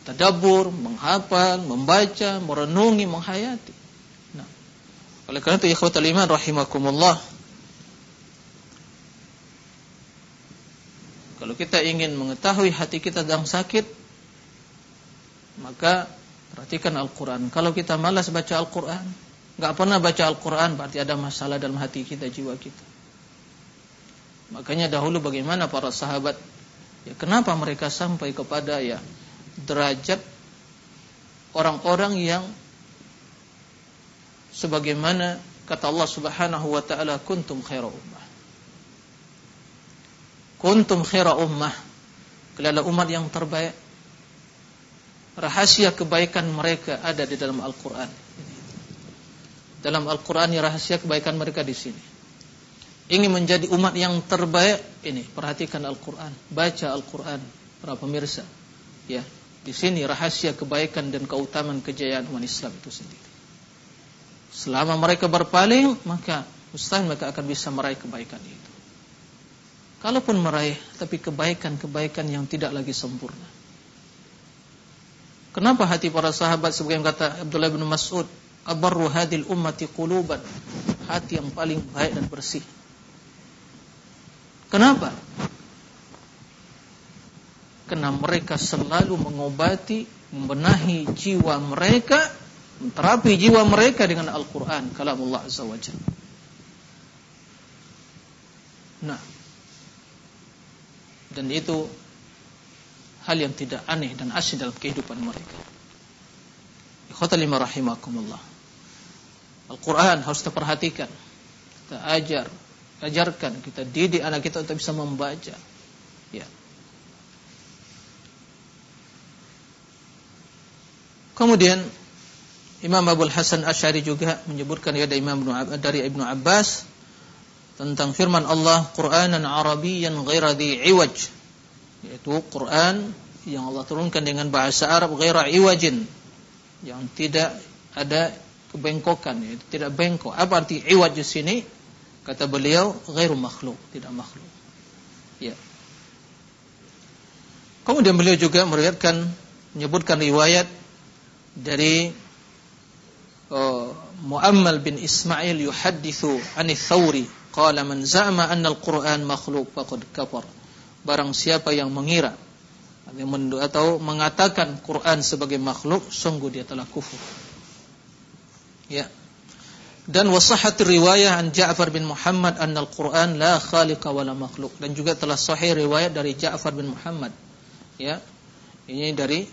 Tadabur, menghafal, membaca, merenungi, menghayati. Nah, oleh karena itu ikhwatul iman rahimakumullah Kalau kita ingin mengetahui hati kita sedang sakit, maka perhatikan Al-Quran. Kalau kita malas baca Al-Quran, nggak pernah baca Al-Quran, berarti ada masalah dalam hati kita, jiwa kita. Makanya dahulu bagaimana para sahabat, ya kenapa mereka sampai kepada ya derajat orang-orang yang sebagaimana kata Allah Subhanahu wa taala kuntum khairu ummah. Kuntum khaira ummah. Kalianlah umat yang terbaik. Rahasia kebaikan mereka ada di dalam Al-Qur'an. Dalam Al-Qur'an rahasia kebaikan mereka di sini. Ingin menjadi umat yang terbaik. Ini perhatikan Al-Qur'an. Baca Al-Qur'an para pemirsa. Ya di sini rahasia kebaikan dan keutamaan kejayaan umat Islam itu sendiri selama mereka berpaling maka mustahil mereka akan bisa meraih kebaikan itu Kalaupun meraih, tapi kebaikan-kebaikan yang tidak lagi sempurna. Kenapa hati para sahabat sebagai kata Abdullah bin Mas'ud, abarru hadil ummati quluban, hati yang paling baik dan bersih. Kenapa? Karena mereka selalu mengobati, membenahi jiwa mereka, menterapi jiwa mereka dengan Al-Quran, kalam Allah Azza wa Jalla. Nah, dan itu hal yang tidak aneh dan asli dalam kehidupan mereka. Ikhwatalima rahimakumullah. Al-Quran harus kita perhatikan. Kita ajar, ajarkan, kita didik anak kita untuk bisa membaca. Kemudian Imam Abu Hasan Asy'ari juga menyebutkan ya dari Imam dari Ibnu Abbas tentang firman Allah Qur'anan Arabiyyan ghaira iwaj yaitu Quran yang Allah turunkan dengan bahasa Arab ghaira iwajin yang tidak ada kebengkokan ya, tidak bengkok. Apa arti iwaj di sini? Kata beliau, ghairu makhluk, tidak makhluk. Ya. Kemudian beliau juga meriwayatkan menyebutkan riwayat dari uh, Muammal bin Ismail yuhaddithu anil Thawri qala man za'ama anna al-Qur'an makhluk faqad kafar. Barang siapa yang mengira atau mengatakan Quran sebagai makhluk, sungguh dia telah kufur. Ya. Dan wasahat riwayah an Ja'far bin Muhammad anna al-Quran la khaliqa wa la makhluk. Dan juga telah sahih riwayat dari Ja'far bin Muhammad. Ya. Ini dari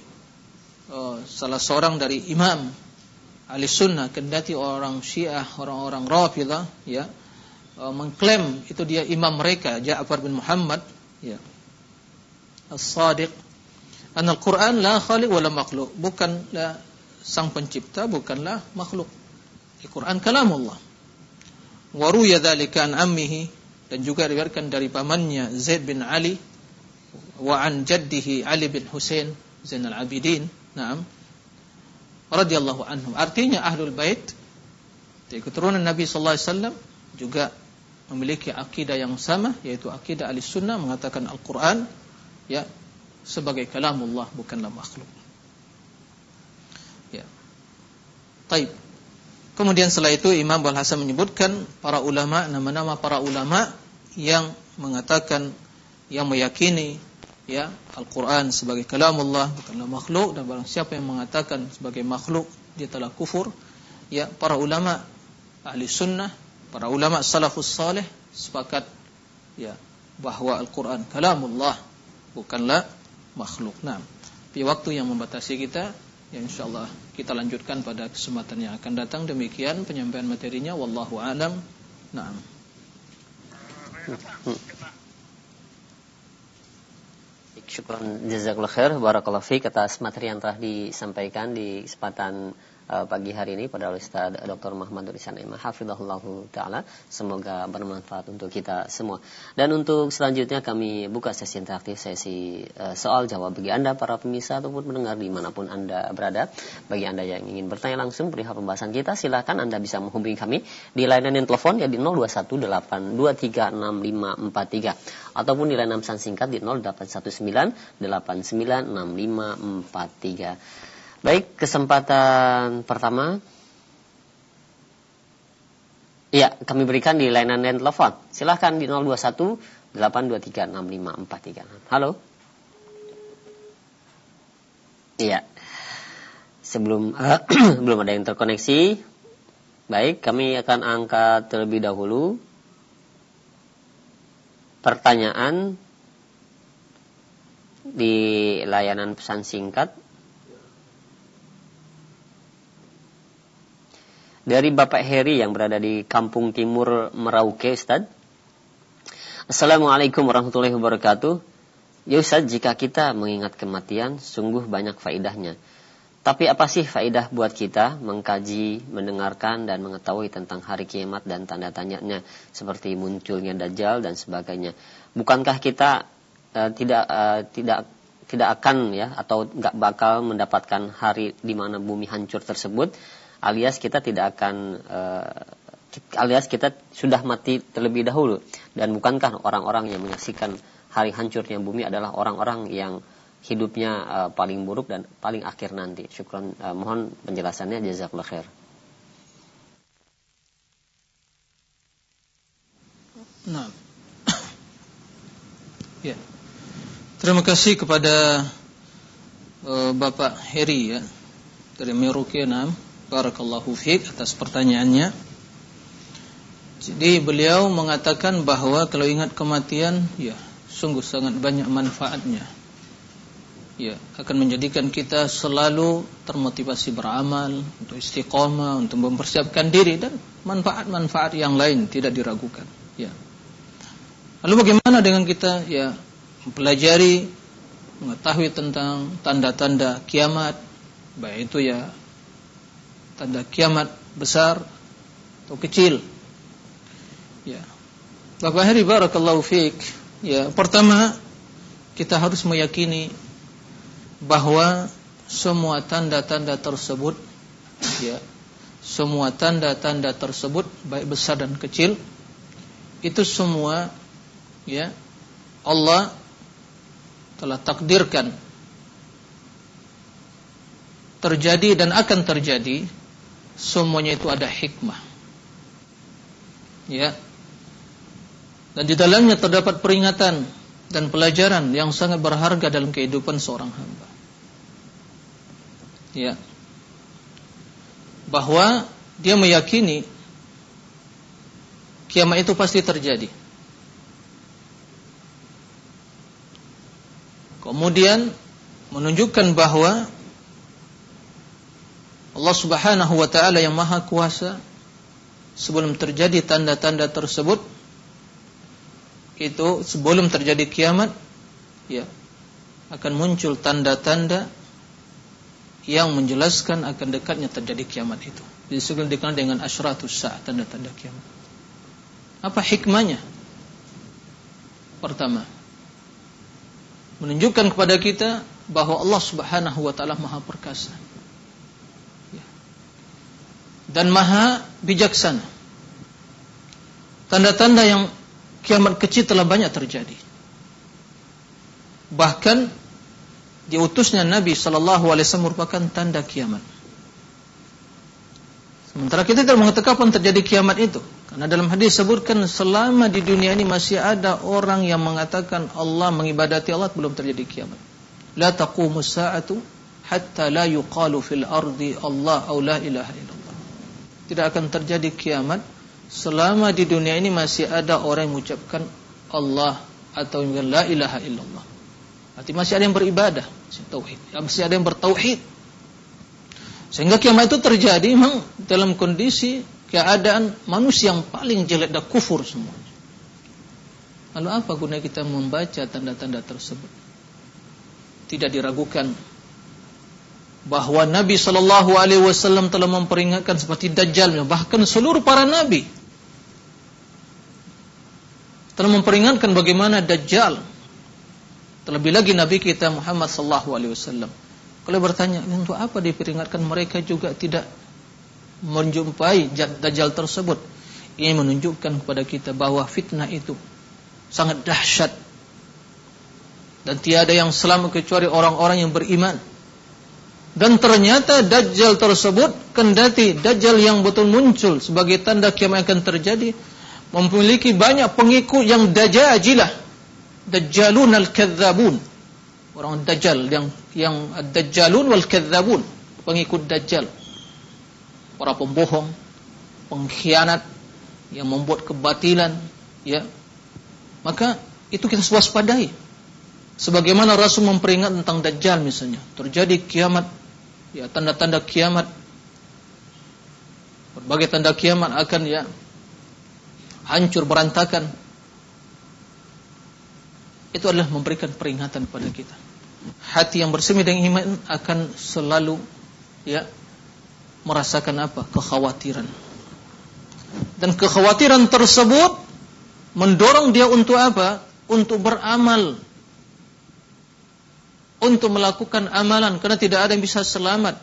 uh, salah seorang dari imam ahli sunnah kendati orang Syiah, orang-orang Rafidah ya, uh, mengklaim itu dia imam mereka Ja'far bin Muhammad ya. As-Sadiq Anal Quran la khaliq wala makhluk. Bukanlah sang pencipta, bukanlah makhluk. Al-Quran kalamullah. Waruya dzalika an ammihi dan juga diriwayatkan dari pamannya Zaid bin Ali wa an jaddihi Ali bin Husain Zainal Abidin. Naam. Radhiyallahu anhum. Artinya ahlul bait dari keturunan Nabi sallallahu alaihi wasallam juga memiliki akidah yang sama yaitu akidah ahli sunnah mengatakan Al-Quran ya sebagai kalamullah bukanlah makhluk. Ya. Taib. Kemudian setelah itu Imam Al Hasan menyebutkan para ulama nama-nama para ulama yang mengatakan yang meyakini ya Al-Qur'an sebagai kalamullah bukanlah makhluk dan barang siapa yang mengatakan sebagai makhluk dia telah kufur ya para ulama ahli sunnah para ulama salafus saleh sepakat ya bahwa Al-Qur'an kalamullah bukanlah makhluk. Nah, di waktu yang membatasi kita, ya insyaallah kita lanjutkan pada kesempatan yang akan datang. Demikian penyampaian materinya wallahu alam. Naam. Syukran jazakallahu khair. Barakallahu fiik atas materi yang telah disampaikan di kesempatan uh, pagi hari ini pada Ustaz Dr. Muhammad Isan Imam Hafizahullah Ta'ala. Semoga bermanfaat untuk kita semua. Dan untuk selanjutnya kami buka sesi interaktif, sesi uh, soal jawab bagi Anda para pemirsa ataupun pendengar di mana pun Anda berada. Bagi Anda yang ingin bertanya langsung perihal pembahasan kita, silakan Anda bisa menghubungi kami di layanan telepon ya di 0218236543 ataupun di layanan pesan singkat di 0819896543. Baik, kesempatan pertama. Ya, kami berikan di layanan dan telepon. Silahkan di 021 823 6543. Halo. Iya. Sebelum belum ada yang terkoneksi. Baik, kami akan angkat terlebih dahulu pertanyaan di layanan pesan singkat dari Bapak Heri yang berada di Kampung Timur Merauke, Ustaz. Assalamualaikum warahmatullahi wabarakatuh. Ya Ustaz, jika kita mengingat kematian, sungguh banyak faidahnya. Tapi apa sih faidah buat kita mengkaji, mendengarkan, dan mengetahui tentang hari kiamat dan tanda tanyanya, seperti munculnya dajjal dan sebagainya? Bukankah kita uh, tidak uh, tidak tidak akan ya atau nggak bakal mendapatkan hari di mana bumi hancur tersebut? Alias kita tidak akan uh, alias kita sudah mati terlebih dahulu dan bukankah orang-orang yang menyaksikan hari hancurnya bumi adalah orang-orang yang hidupnya uh, paling buruk dan paling akhir nanti. Syukran uh, mohon penjelasannya jazakallahu khair. Nah. ya. Terima kasih kepada uh, Bapak Heri ya dari Merauke 6 Barakallahu fiqh atas pertanyaannya. Jadi beliau mengatakan bahwa kalau ingat kematian, ya sungguh sangat banyak manfaatnya. Ya, akan menjadikan kita selalu termotivasi beramal, untuk istiqomah, untuk mempersiapkan diri dan manfaat-manfaat yang lain tidak diragukan. Ya. Lalu bagaimana dengan kita ya mempelajari mengetahui tentang tanda-tanda kiamat, baik itu ya tanda kiamat besar atau kecil. Ya. Bapak Heri barakallahu fiik. Ya, pertama kita harus meyakini bahwa semua tanda-tanda tersebut ya semua tanda-tanda tersebut baik besar dan kecil itu semua ya Allah telah takdirkan terjadi dan akan terjadi semuanya itu ada hikmah ya dan di dalamnya terdapat peringatan dan pelajaran yang sangat berharga dalam kehidupan seorang hamba. Ya. Bahwa dia meyakini kiamat itu pasti terjadi. Kemudian menunjukkan bahwa Allah Subhanahu wa taala yang Maha Kuasa sebelum terjadi tanda-tanda tersebut itu sebelum terjadi kiamat ya akan muncul tanda-tanda yang menjelaskan akan dekatnya terjadi kiamat itu. Disebut dikenal dengan asyratus sa'ah tanda-tanda kiamat. Apa hikmahnya? Pertama, menunjukkan kepada kita bahwa Allah Subhanahu wa taala Maha perkasa. Dan Maha bijaksana. Tanda-tanda yang kiamat kecil telah banyak terjadi. Bahkan diutusnya Nabi Shallallahu Alaihi Wasallam merupakan tanda kiamat. Sementara kita tidak mengetahui kapan terjadi kiamat itu. Karena dalam hadis sebutkan selama di dunia ini masih ada orang yang mengatakan Allah mengibadati Allah belum terjadi kiamat. La taqumu sa'atu hatta la yuqalu fil ardi Allah au la ilaha illallah. Tidak akan terjadi kiamat selama di dunia ini masih ada orang yang mengucapkan Allah atau yang la ilaha illallah. Arti masih ada yang beribadah, masih tauhid. Ya, masih ada yang bertauhid. Sehingga kiamat itu terjadi memang dalam kondisi keadaan manusia yang paling jelek dan kufur semua. Lalu apa guna kita membaca tanda-tanda tersebut? Tidak diragukan bahwa Nabi Shallallahu Alaihi Wasallam telah memperingatkan seperti Dajjal, bahkan seluruh para nabi telah memperingatkan bagaimana Dajjal. Terlebih lagi Nabi kita Muhammad sallallahu alaihi wasallam. Kalau bertanya, untuk apa diperingatkan mereka juga tidak menjumpai Dajjal tersebut? Ini menunjukkan kepada kita bahwa fitnah itu sangat dahsyat dan tiada yang selamat kecuali orang-orang yang beriman. Dan ternyata Dajjal tersebut kendati Dajjal yang betul muncul sebagai tanda kiamat akan terjadi memiliki banyak pengikut yang dajajilah. Dajjalun al-kadzabun orang dajjal yang yang dajjalun wal kadzabun pengikut dajjal. Para pembohong pengkhianat yang membuat kebatilan ya. Maka itu kita waspadai. Sebagaimana Rasul memperingat tentang dajjal misalnya. Terjadi kiamat ya tanda-tanda kiamat. Berbagai tanda kiamat akan ya hancur berantakan. Itu adalah memberikan peringatan kepada kita. Hati yang bersemi dengan iman akan selalu ya merasakan apa? Kekhawatiran. Dan kekhawatiran tersebut mendorong dia untuk apa? Untuk beramal untuk melakukan amalan karena tidak ada yang bisa selamat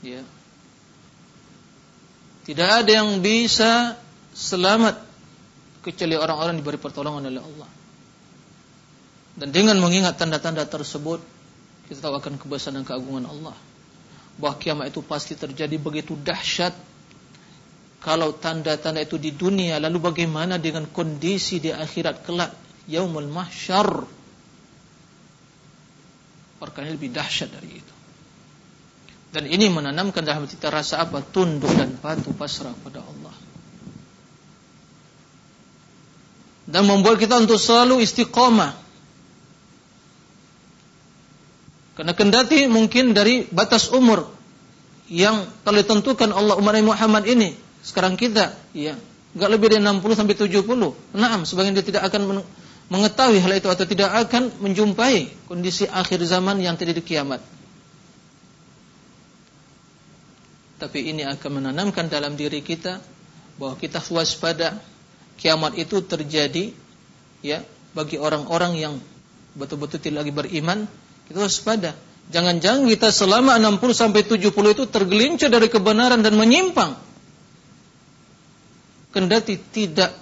ya tidak ada yang bisa selamat kecuali orang-orang diberi pertolongan oleh Allah. Dan dengan mengingat tanda-tanda tersebut, kita tahu akan kebesaran dan keagungan Allah. Bahwa kiamat itu pasti terjadi begitu dahsyat. Kalau tanda-tanda itu di dunia, lalu bagaimana dengan kondisi di akhirat kelak? Yaumul mahsyar. Perkara lebih dahsyat dari itu. Dan ini menanamkan dalam kita rasa apa? Tunduk dan patuh pasrah pada Allah. dan membuat kita untuk selalu istiqomah. Karena kendati mungkin dari batas umur yang telah ditentukan Allah Nabi Muhammad ini, sekarang kita, ya, enggak lebih dari 60 sampai 70. Naam, sebagian dia tidak akan mengetahui hal itu atau tidak akan menjumpai kondisi akhir zaman yang terjadi kiamat. Tapi ini akan menanamkan dalam diri kita bahwa kita waspada kiamat itu terjadi ya bagi orang-orang yang betul-betul tidak lagi beriman kita waspada Jangan-jangan kita selama 60 sampai 70 itu tergelincir dari kebenaran dan menyimpang. Kendati tidak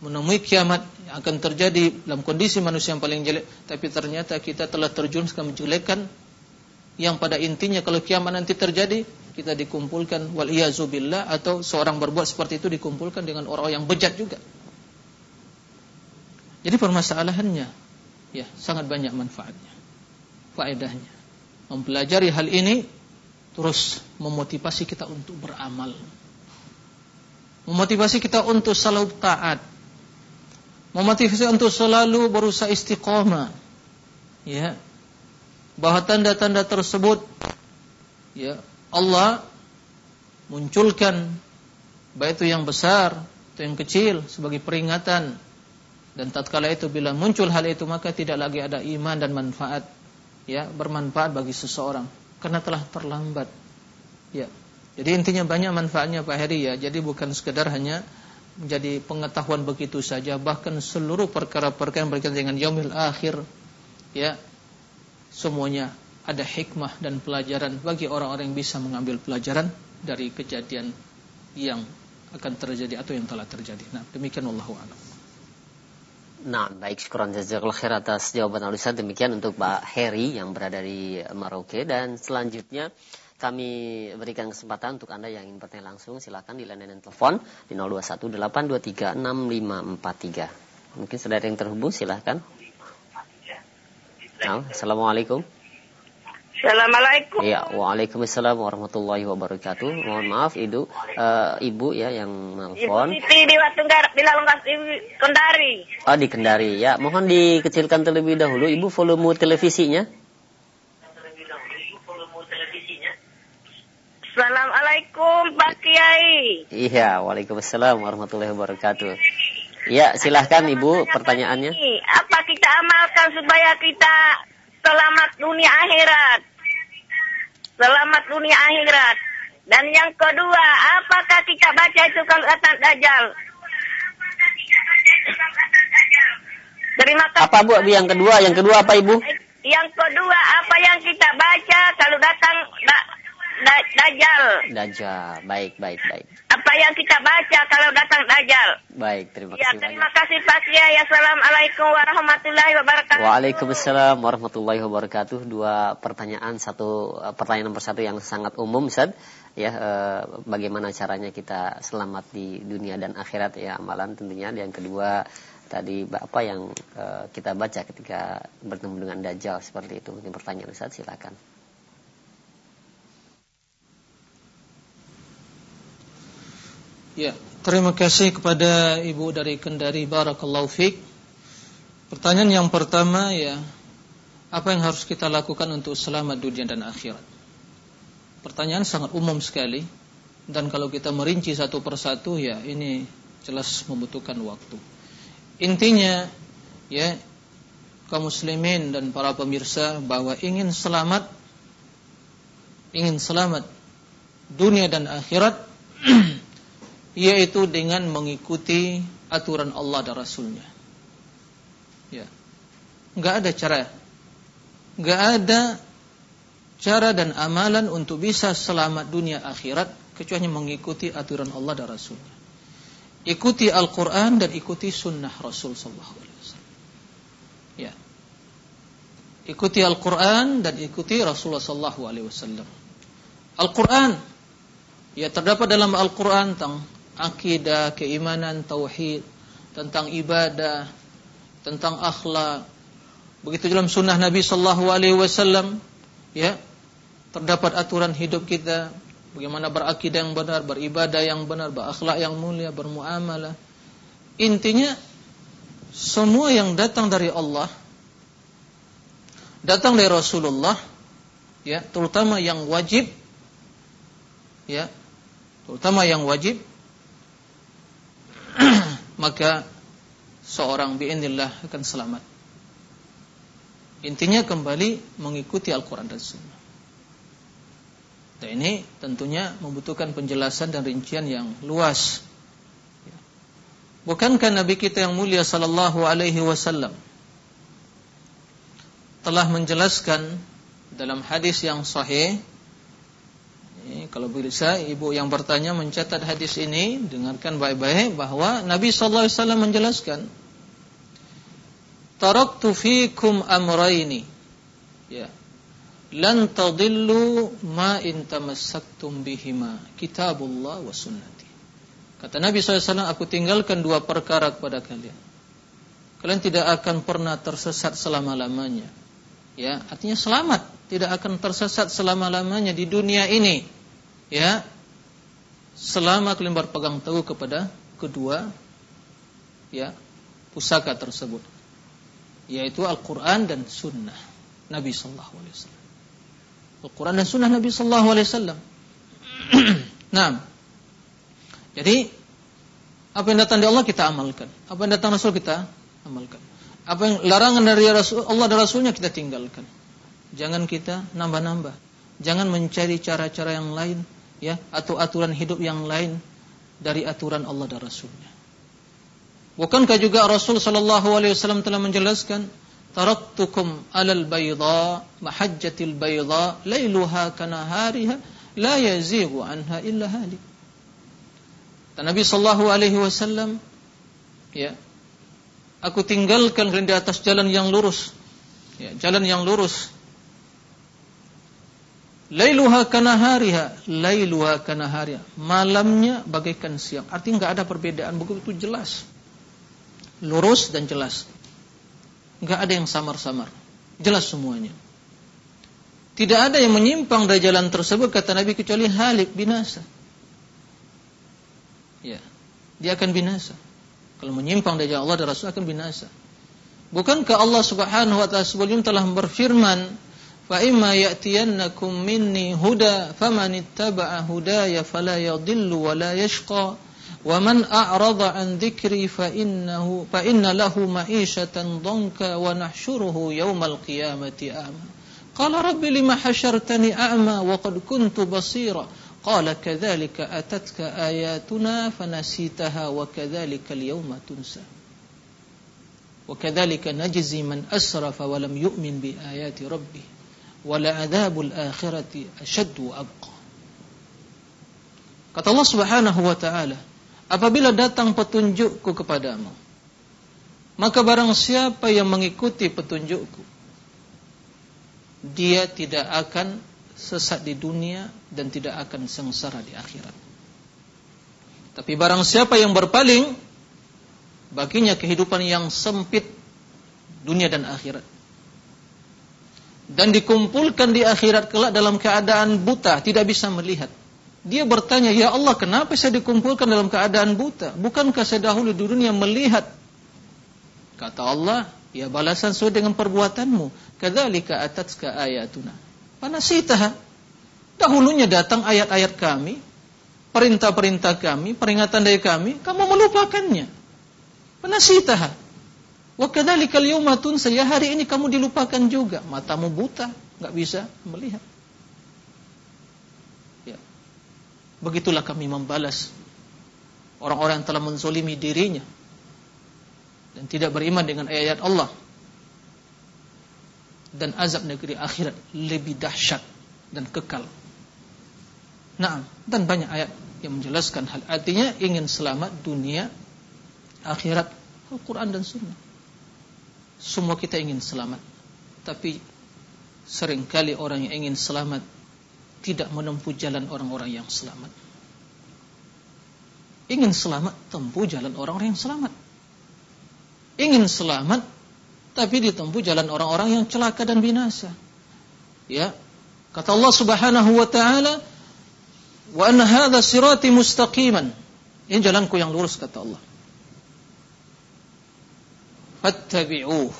menemui kiamat yang akan terjadi dalam kondisi manusia yang paling jelek, tapi ternyata kita telah terjun ke menjelekan yang pada intinya kalau kiamat nanti terjadi kita dikumpulkan wal billah atau seorang berbuat seperti itu dikumpulkan dengan orang yang bejat juga. Jadi permasalahannya ya sangat banyak manfaatnya, faedahnya. Mempelajari hal ini terus memotivasi kita untuk beramal. Memotivasi kita untuk selalu taat. Memotivasi untuk selalu berusaha istiqomah. Ya, bahwa tanda-tanda tersebut ya Allah munculkan. Baik itu yang besar atau yang kecil sebagai peringatan. Dan tatkala itu bila muncul hal itu maka tidak lagi ada iman dan manfaat ya bermanfaat bagi seseorang. Karena telah terlambat ya. Jadi intinya banyak manfaatnya Pak Heri ya. Jadi bukan sekedar hanya menjadi pengetahuan begitu saja bahkan seluruh perkara-perkara yang berkaitan dengan yaumil akhir ya semuanya ada hikmah dan pelajaran bagi orang-orang yang bisa mengambil pelajaran dari kejadian yang akan terjadi atau yang telah terjadi. Nah, demikian wallahu a'lam. Nah, baik syukuran jazakallahu khair atas jawaban Alisa. Demikian untuk Pak Heri yang berada di Maroke dan selanjutnya kami berikan kesempatan untuk Anda yang ingin bertanya langsung silakan di layanan telepon di 0218236543. Mungkin sudah ada yang terhubung silakan. Nah, Assalamualaikum. Assalamualaikum. Ya, waalaikumsalam warahmatullahi wabarakatuh. Mohon maaf, Ibu, uh, Ibu ya yang nelfon. Ibu Siti di Watunggar, di Lalungkas Kendari. Oh, di Kendari. Ya, mohon dikecilkan terlebih dahulu Ibu volume televisinya. Assalamualaikum Pak Kiai. Iya, waalaikumsalam warahmatullahi wabarakatuh. Ya, silahkan Ibu pertanyaannya. Apa kita amalkan supaya kita selamat dunia akhirat? Selamat dunia akhirat. Dan yang kedua, apakah kita baca itu kalau datang Dajjal? Terima kasih. Apa Bu yang kedua? Yang kedua apa Ibu? Yang kedua, apa yang kita baca kalau datang da, da, Dajjal? Dajjal, baik, baik, baik apa yang kita baca kalau datang Dajjal. Baik, terima ya, kasih. Ya, terima banyak. kasih Pak Kiai. Assalamualaikum warahmatullahi wabarakatuh. Waalaikumsalam warahmatullahi wabarakatuh. Dua pertanyaan, satu eh, pertanyaan nomor satu yang sangat umum, Ustaz. Ya, eh, bagaimana caranya kita selamat di dunia dan akhirat ya amalan tentunya. Yang kedua tadi apa yang eh, kita baca ketika bertemu dengan Dajjal seperti itu. Mungkin pertanyaan Ustaz, silakan. Ya, terima kasih kepada Ibu dari Kendari Barakallahu Fik. Pertanyaan yang pertama ya, apa yang harus kita lakukan untuk selamat dunia dan akhirat? Pertanyaan sangat umum sekali dan kalau kita merinci satu persatu ya ini jelas membutuhkan waktu. Intinya ya kaum muslimin dan para pemirsa bahwa ingin selamat ingin selamat dunia dan akhirat yaitu dengan mengikuti aturan Allah dan Rasulnya. Ya, nggak ada cara, nggak ada cara dan amalan untuk bisa selamat dunia akhirat kecuali mengikuti aturan Allah dan Rasulnya. Ikuti Al-Quran dan ikuti Sunnah Rasul Sallallahu Alaihi Wasallam. Ya, ikuti Al-Quran dan ikuti Rasulullah Sallallahu Alaihi Wasallam. Al-Quran, ya terdapat dalam Al-Quran tentang akidah, keimanan, tauhid, tentang ibadah, tentang akhlak. Begitu dalam sunnah Nabi sallallahu alaihi wasallam, ya. Terdapat aturan hidup kita, bagaimana berakidah yang benar, beribadah yang benar, berakhlak yang mulia, bermuamalah. Intinya semua yang datang dari Allah datang dari Rasulullah ya, terutama yang wajib ya, terutama yang wajib maka seorang biinillah akan selamat. Intinya kembali mengikuti Al-Quran dan Sunnah. Dan ini tentunya membutuhkan penjelasan dan rincian yang luas. Bukankah Nabi kita yang mulia sallallahu alaihi wasallam telah menjelaskan dalam hadis yang sahih ini, kalau bisa ibu yang bertanya mencatat hadis ini dengarkan baik-baik bahwa Nabi sallallahu alaihi wasallam menjelaskan Taraktu fikum amraini. Ya. Lan tadillu ma in tamassaktum bihima kitabullah wa sunnati. Kata Nabi SAW aku tinggalkan dua perkara kepada kalian. Kalian tidak akan pernah tersesat selama-lamanya. Ya artinya selamat tidak akan tersesat selama-lamanya di dunia ini ya. Selama kalian berpegang teguh kepada kedua ya pusaka tersebut yaitu Al-Qur'an dan sunnah Nabi sallallahu alaihi wasallam. Al-Quran dan Sunnah Nabi Sallallahu Alaihi Wasallam. nah, jadi apa yang datang dari Allah kita amalkan, apa yang datang Rasul kita amalkan, apa yang larangan dari Rasul Allah dan Rasulnya kita tinggalkan. Jangan kita nambah-nambah, jangan mencari cara-cara yang lain, ya, atau aturan hidup yang lain dari aturan Allah dan Rasulnya. Bukankah juga Rasul Sallallahu Alaihi Wasallam telah menjelaskan taraktukum alal bayda mahajjatil bayda lailuha kanahariha la yazighu anha illa halik dan Nabi sallallahu alaihi wasallam ya aku tinggalkan kalian di atas jalan yang lurus ya jalan yang lurus Lailuha kanahariha, lailuha kanahariha. Malamnya bagaikan siang. Artinya enggak ada perbedaan, begitu jelas. Lurus dan jelas. Enggak ada yang samar-samar. Jelas semuanya. Tidak ada yang menyimpang dari jalan tersebut kata Nabi kecuali halik binasa. Ya, dia akan binasa. Kalau menyimpang dari jalan Allah dan Rasul akan binasa. Bukankah Allah Subhanahu wa taala sebelum telah berfirman, "Fa imma ya'tiyannakum minni huda faman ittaba'a hudaya fala yadhillu wa la yashqa." ومن أعرض عن ذكري فإنه فإن له معيشة ضنكا ونحشره يوم القيامة أعمى. قال رب لما حشرتني أعمى وقد كنت بصيرا. قال كذلك أتتك آياتنا فنسيتها وكذلك اليوم تنسى. وكذلك نجزي من أسرف ولم يؤمن بآيات ربه. ولعذاب الآخرة أشد وأبقى Kata Allah Subhanahu wa taala, apabila datang petunjukku kepadamu maka barang siapa yang mengikuti petunjukku dia tidak akan sesat di dunia dan tidak akan sengsara di akhirat tapi barang siapa yang berpaling baginya kehidupan yang sempit dunia dan akhirat dan dikumpulkan di akhirat kelak dalam keadaan buta, tidak bisa melihat. Dia bertanya, "Ya Allah, kenapa saya dikumpulkan dalam keadaan buta? Bukankah saya dahulu di dunia melihat?" Kata Allah, "Ya balasan sesuai dengan perbuatanmu. Kadzalika atatska ayatuna." Panasitaha. Dahulunya datang ayat-ayat kami, perintah-perintah kami, peringatan dari kami, kamu melupakannya. Panasitaha. Wa kadzalikal yauma tunsa. Ya hari ini kamu dilupakan juga. Matamu buta, nggak bisa melihat. Begitulah kami membalas orang-orang yang telah menzolimi dirinya dan tidak beriman dengan ayat Allah dan azab negeri akhirat lebih dahsyat dan kekal. Nah, dan banyak ayat yang menjelaskan hal artinya ingin selamat dunia, akhirat, Al-Quran dan Sunnah. Semua kita ingin selamat, tapi sering kali orang yang ingin selamat tidak menempuh jalan orang-orang yang selamat. Ingin selamat, tempuh jalan orang-orang yang selamat. Ingin selamat, tapi ditempuh jalan orang-orang yang celaka dan binasa. Ya, kata Allah Subhanahu wa taala, "Wa anna hadha sirati mustaqiman." Ini jalanku yang lurus kata Allah. Fattabi'uh,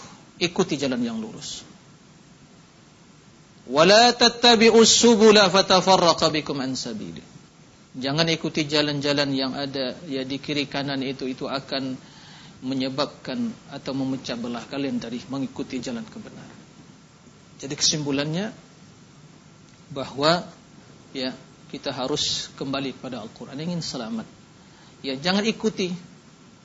ikuti jalan yang lurus. Wala subula fatafarraqa bikum an sabili. Jangan ikuti jalan-jalan yang ada ya di kiri kanan itu itu akan menyebabkan atau memecah belah kalian dari mengikuti jalan kebenaran. Jadi kesimpulannya bahwa ya kita harus kembali kepada Al-Qur'an ingin selamat. Ya jangan ikuti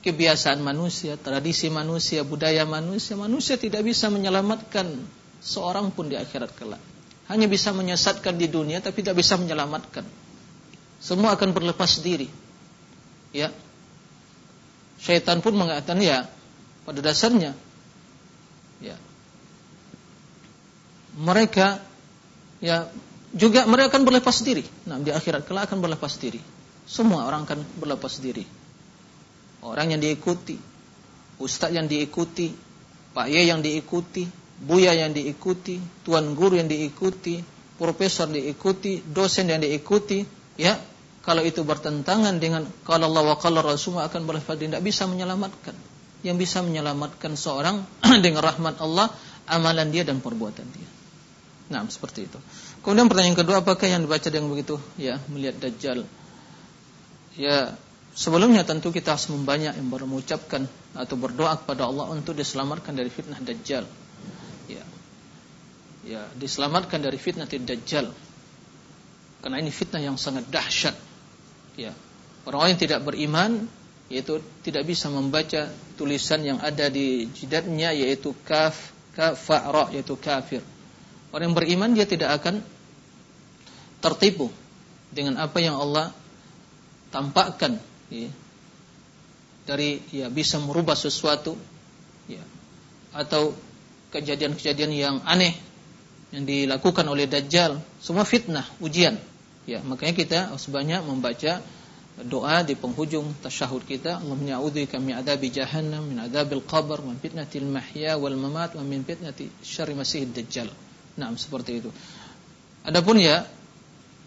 kebiasaan manusia, tradisi manusia, budaya manusia. Manusia tidak bisa menyelamatkan seorang pun di akhirat kelak. hanya bisa menyesatkan di dunia tapi tidak bisa menyelamatkan. Semua akan berlepas diri. Ya. Syaitan pun mengatakan ya pada dasarnya ya. Mereka ya juga mereka akan berlepas diri. Nah, di akhirat kelak akan berlepas diri. Semua orang akan berlepas diri. Orang yang diikuti, ustaz yang diikuti, pak ye yang diikuti, buya yang diikuti, tuan guru yang diikuti, profesor diikuti, dosen yang diikuti, ya. Kalau itu bertentangan dengan kalau Allah wa qala Rasul akan diri, tidak bisa menyelamatkan. Yang bisa menyelamatkan seorang dengan rahmat Allah, amalan dia dan perbuatan dia. Nah, seperti itu. Kemudian pertanyaan kedua, apakah yang dibaca dengan begitu? Ya, melihat Dajjal Ya, sebelumnya tentu kita harus membanyak yang mengucapkan atau berdoa kepada Allah untuk diselamatkan dari fitnah Dajjal. Ya. Ya, diselamatkan dari fitnah Dajjal. Karena ini fitnah yang sangat dahsyat. Ya. Orang-orang yang tidak beriman yaitu tidak bisa membaca tulisan yang ada di jidatnya yaitu kaf, kaf, fa, ra yaitu kafir. Orang yang beriman dia tidak akan tertipu dengan apa yang Allah tampakkan ya, dari ya bisa merubah sesuatu ya, atau kejadian-kejadian yang aneh yang dilakukan oleh Dajjal semua fitnah ujian. Ya makanya kita harus banyak membaca doa di penghujung tasyahud kita. Allahumma a'udzubika min adzabi jahannam min adzabil qabr min fitnatil mahya wal mamat wa min fitnati syarri masiihid dajjal. Nah seperti itu. Adapun ya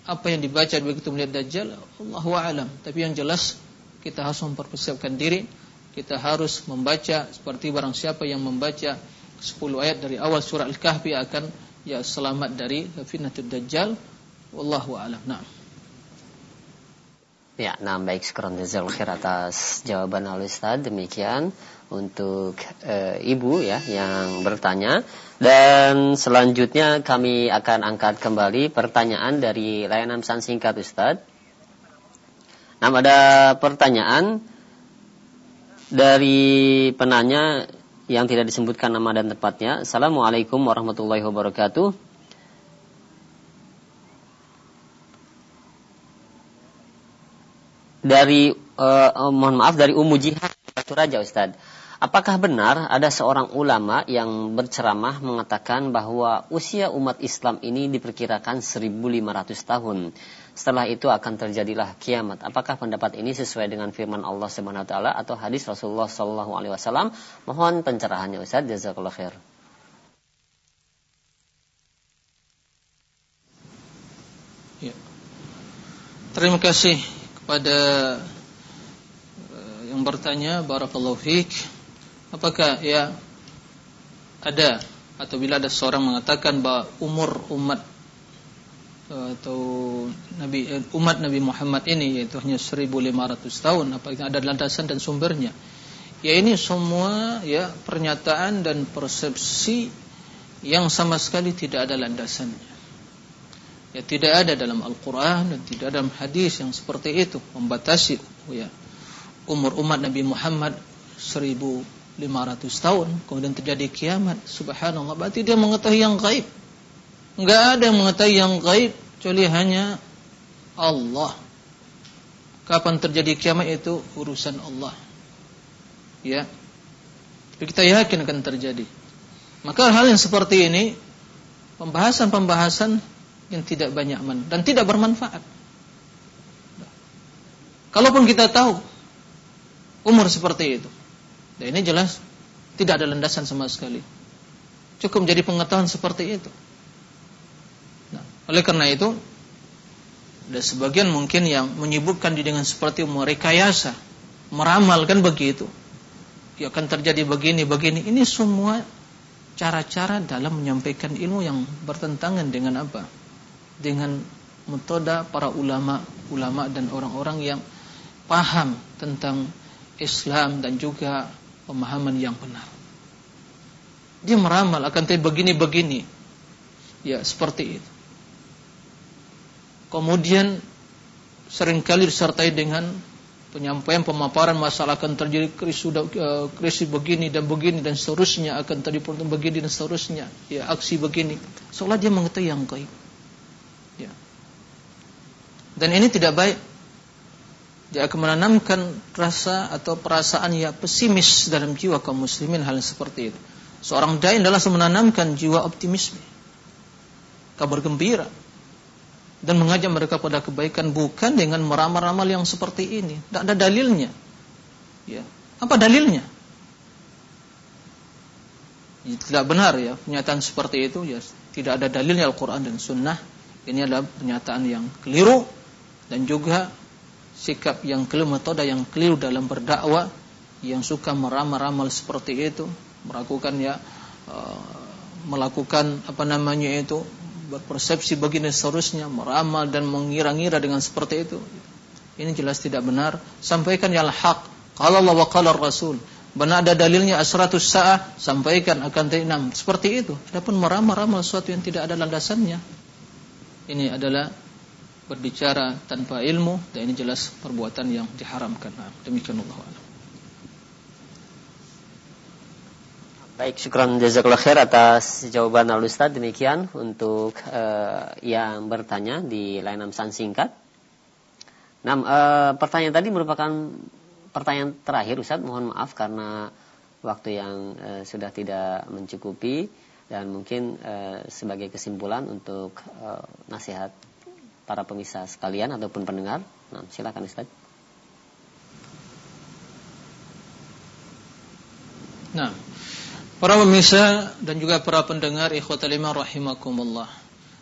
apa yang dibaca begitu melihat Dajjal Allahu a'lam. Tapi yang jelas kita harus mempersiapkan diri kita harus membaca seperti barang siapa yang membaca 10 ayat dari awal surah Al-Kahfi akan ya selamat dari fitnatul Dajjal wallahu a'lam nah Ya, nah baik sekarang jazakallahu khair atas jawaban al Ustaz. Demikian untuk e, Ibu ya yang bertanya dan selanjutnya kami akan angkat kembali pertanyaan dari layanan pesan singkat Ustaz. Nah, ada pertanyaan dari penanya yang tidak disebutkan nama dan tempatnya. Assalamualaikum warahmatullahi wabarakatuh. dari uh, mohon maaf dari Ummu Jihad Raja Ustaz. Apakah benar ada seorang ulama yang berceramah mengatakan bahwa usia umat Islam ini diperkirakan 1500 tahun. Setelah itu akan terjadilah kiamat. Apakah pendapat ini sesuai dengan firman Allah Subhanahu wa taala atau hadis Rasulullah sallallahu alaihi wasallam? Mohon pencerahannya Ustaz. Jazakallahu khair. Ya. Terima kasih pada uh, yang bertanya barakallahu fiik apakah ya ada atau bila ada seorang mengatakan bahwa umur umat atau Nabi uh, umat Nabi Muhammad ini yaitu hanya 1500 tahun apakah ada landasan dan sumbernya. Ya ini semua ya pernyataan dan persepsi yang sama sekali tidak ada landasannya. Ya tidak ada dalam Al-Qur'an dan tidak ada dalam hadis yang seperti itu membatasi ya umur umat Nabi Muhammad 1500 tahun kemudian terjadi kiamat. Subhanallah berarti dia mengetahui yang gaib enggak ada yang mengetahui yang gaib kecuali hanya Allah kapan terjadi kiamat itu urusan Allah ya tapi kita yakin akan terjadi maka hal yang seperti ini pembahasan-pembahasan yang tidak banyak man dan tidak bermanfaat. Kalaupun kita tahu umur seperti itu, dan ini jelas tidak ada landasan sama sekali. Cukup menjadi pengetahuan seperti itu. Oleh karena itu, ada sebagian mungkin yang menyibukkan diri dengan seperti merekayasa, meramalkan begitu. Ya akan terjadi begini, begini. Ini semua cara-cara dalam menyampaikan ilmu yang bertentangan dengan apa? dengan metoda para ulama, ulama dan orang-orang yang paham tentang Islam dan juga pemahaman yang benar. Dia meramal akan tapi begini-begini. Ya, seperti itu. Kemudian sering kali disertai dengan penyampaian pemaparan masalah akan terjadi krisis, uh, krisis begini dan begini dan seterusnya akan terjadi begini dan seterusnya. Ya aksi begini. Seolah dia mengetahui yang gaib. Ya. Dan ini tidak baik. Dia akan menanamkan rasa atau perasaan ya pesimis dalam jiwa kaum muslimin hal seperti itu. Seorang dai adalah menanamkan jiwa optimisme. Kabar gembira dan mengajak mereka pada kebaikan bukan dengan meramal-ramal yang seperti ini. Tidak ada dalilnya. Ya. Apa dalilnya? Ya, tidak benar ya pernyataan seperti itu ya tidak ada dalilnya Al-Qur'an dan Sunnah. Ini adalah pernyataan yang keliru dan juga sikap yang keliru metode yang keliru dalam berdakwah yang suka meramal-ramal seperti itu, melakukan ya uh, melakukan apa namanya itu berpersepsi begini seterusnya, meramal dan mengira-ngira dengan seperti itu. Ini jelas tidak benar. Sampaikan yang hak. Kalau Allah wa Rasul. Benar ada dalilnya asratus sa'ah, sampaikan akan ta'inam. Seperti itu. Adapun meramal-ramal sesuatu yang tidak ada landasannya. Ini adalah berbicara tanpa ilmu dan ini jelas perbuatan yang diharamkan. Demikian Allah Baik, syukran jazakallah khair atas jawaban Al Ustaz. Demikian untuk uh, yang bertanya di layanan pesan singkat. Nah, uh, pertanyaan tadi merupakan pertanyaan terakhir Ustaz. Mohon maaf karena waktu yang uh, sudah tidak mencukupi dan mungkin uh, sebagai kesimpulan untuk uh, nasihat para pemirsa sekalian ataupun pendengar. Nah, silakan Ustaz. Nah, Para pemirsa dan juga para pendengar ikhwatal rahimakumullah.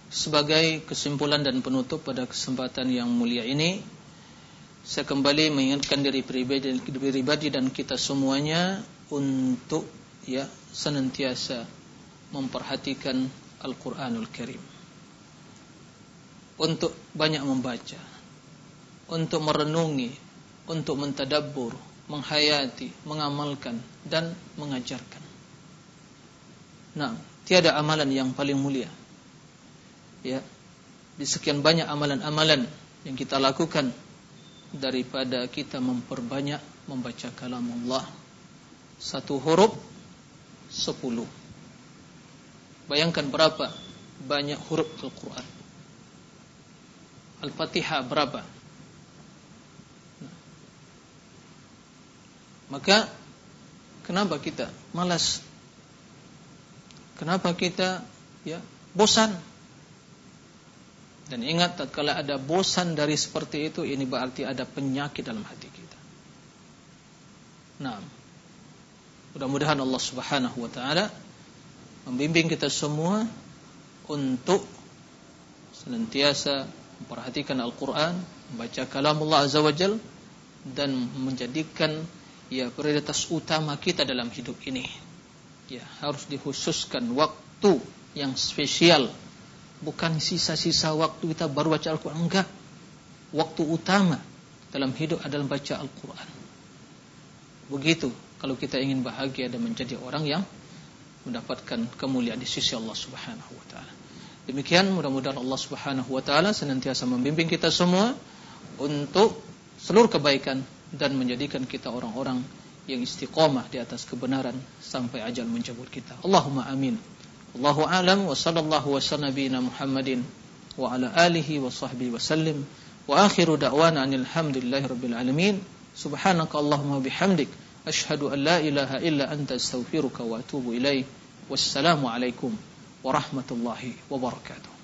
Sebagai kesimpulan dan penutup pada kesempatan yang mulia ini, saya kembali mengingatkan diri pribadi, pribadi dan kita semuanya untuk ya senantiasa memperhatikan Al-Qur'anul Karim. Untuk banyak membaca, untuk merenungi, untuk mentadabbur, menghayati, mengamalkan dan mengajarkan. Nah, tiada amalan yang paling mulia. Ya. Di sekian banyak amalan-amalan yang kita lakukan daripada kita memperbanyak membaca kalam Allah. Satu huruf sepuluh. Bayangkan berapa banyak huruf Al-Quran. Al-Fatihah berapa? Maka kenapa kita malas Kenapa kita ya bosan? Dan ingat tatkala ada bosan dari seperti itu ini berarti ada penyakit dalam hati kita. Nah, mudah-mudahan Allah Subhanahu wa taala membimbing kita semua untuk senantiasa memperhatikan Al-Qur'an, membaca kalam Allah Azza wa Jal dan menjadikan ya prioritas utama kita dalam hidup ini ya harus dikhususkan waktu yang spesial. Bukan sisa-sisa waktu kita baru baca Al-Quran. Enggak. Waktu utama dalam hidup adalah baca Al-Quran. Begitu kalau kita ingin bahagia dan menjadi orang yang mendapatkan kemuliaan di sisi Allah Subhanahu wa taala. Demikian mudah-mudahan Allah Subhanahu wa taala senantiasa membimbing kita semua untuk seluruh kebaikan dan menjadikan kita orang-orang yang istiqamah di atas kebenaran sampai ajal menjemput kita. Allahumma amin. Allahu alam wa sallallahu wa sallam Muhammadin wa ala alihi wa sahbihi wa sallim. Wa akhiru da'wana anil hamdulillahi rabbil alamin. Subhanaka Allahumma bihamdik. Ashhadu an la ilaha illa anta astaghfiruka wa atubu ilaih. Wassalamu alaikum warahmatullahi wabarakatuh.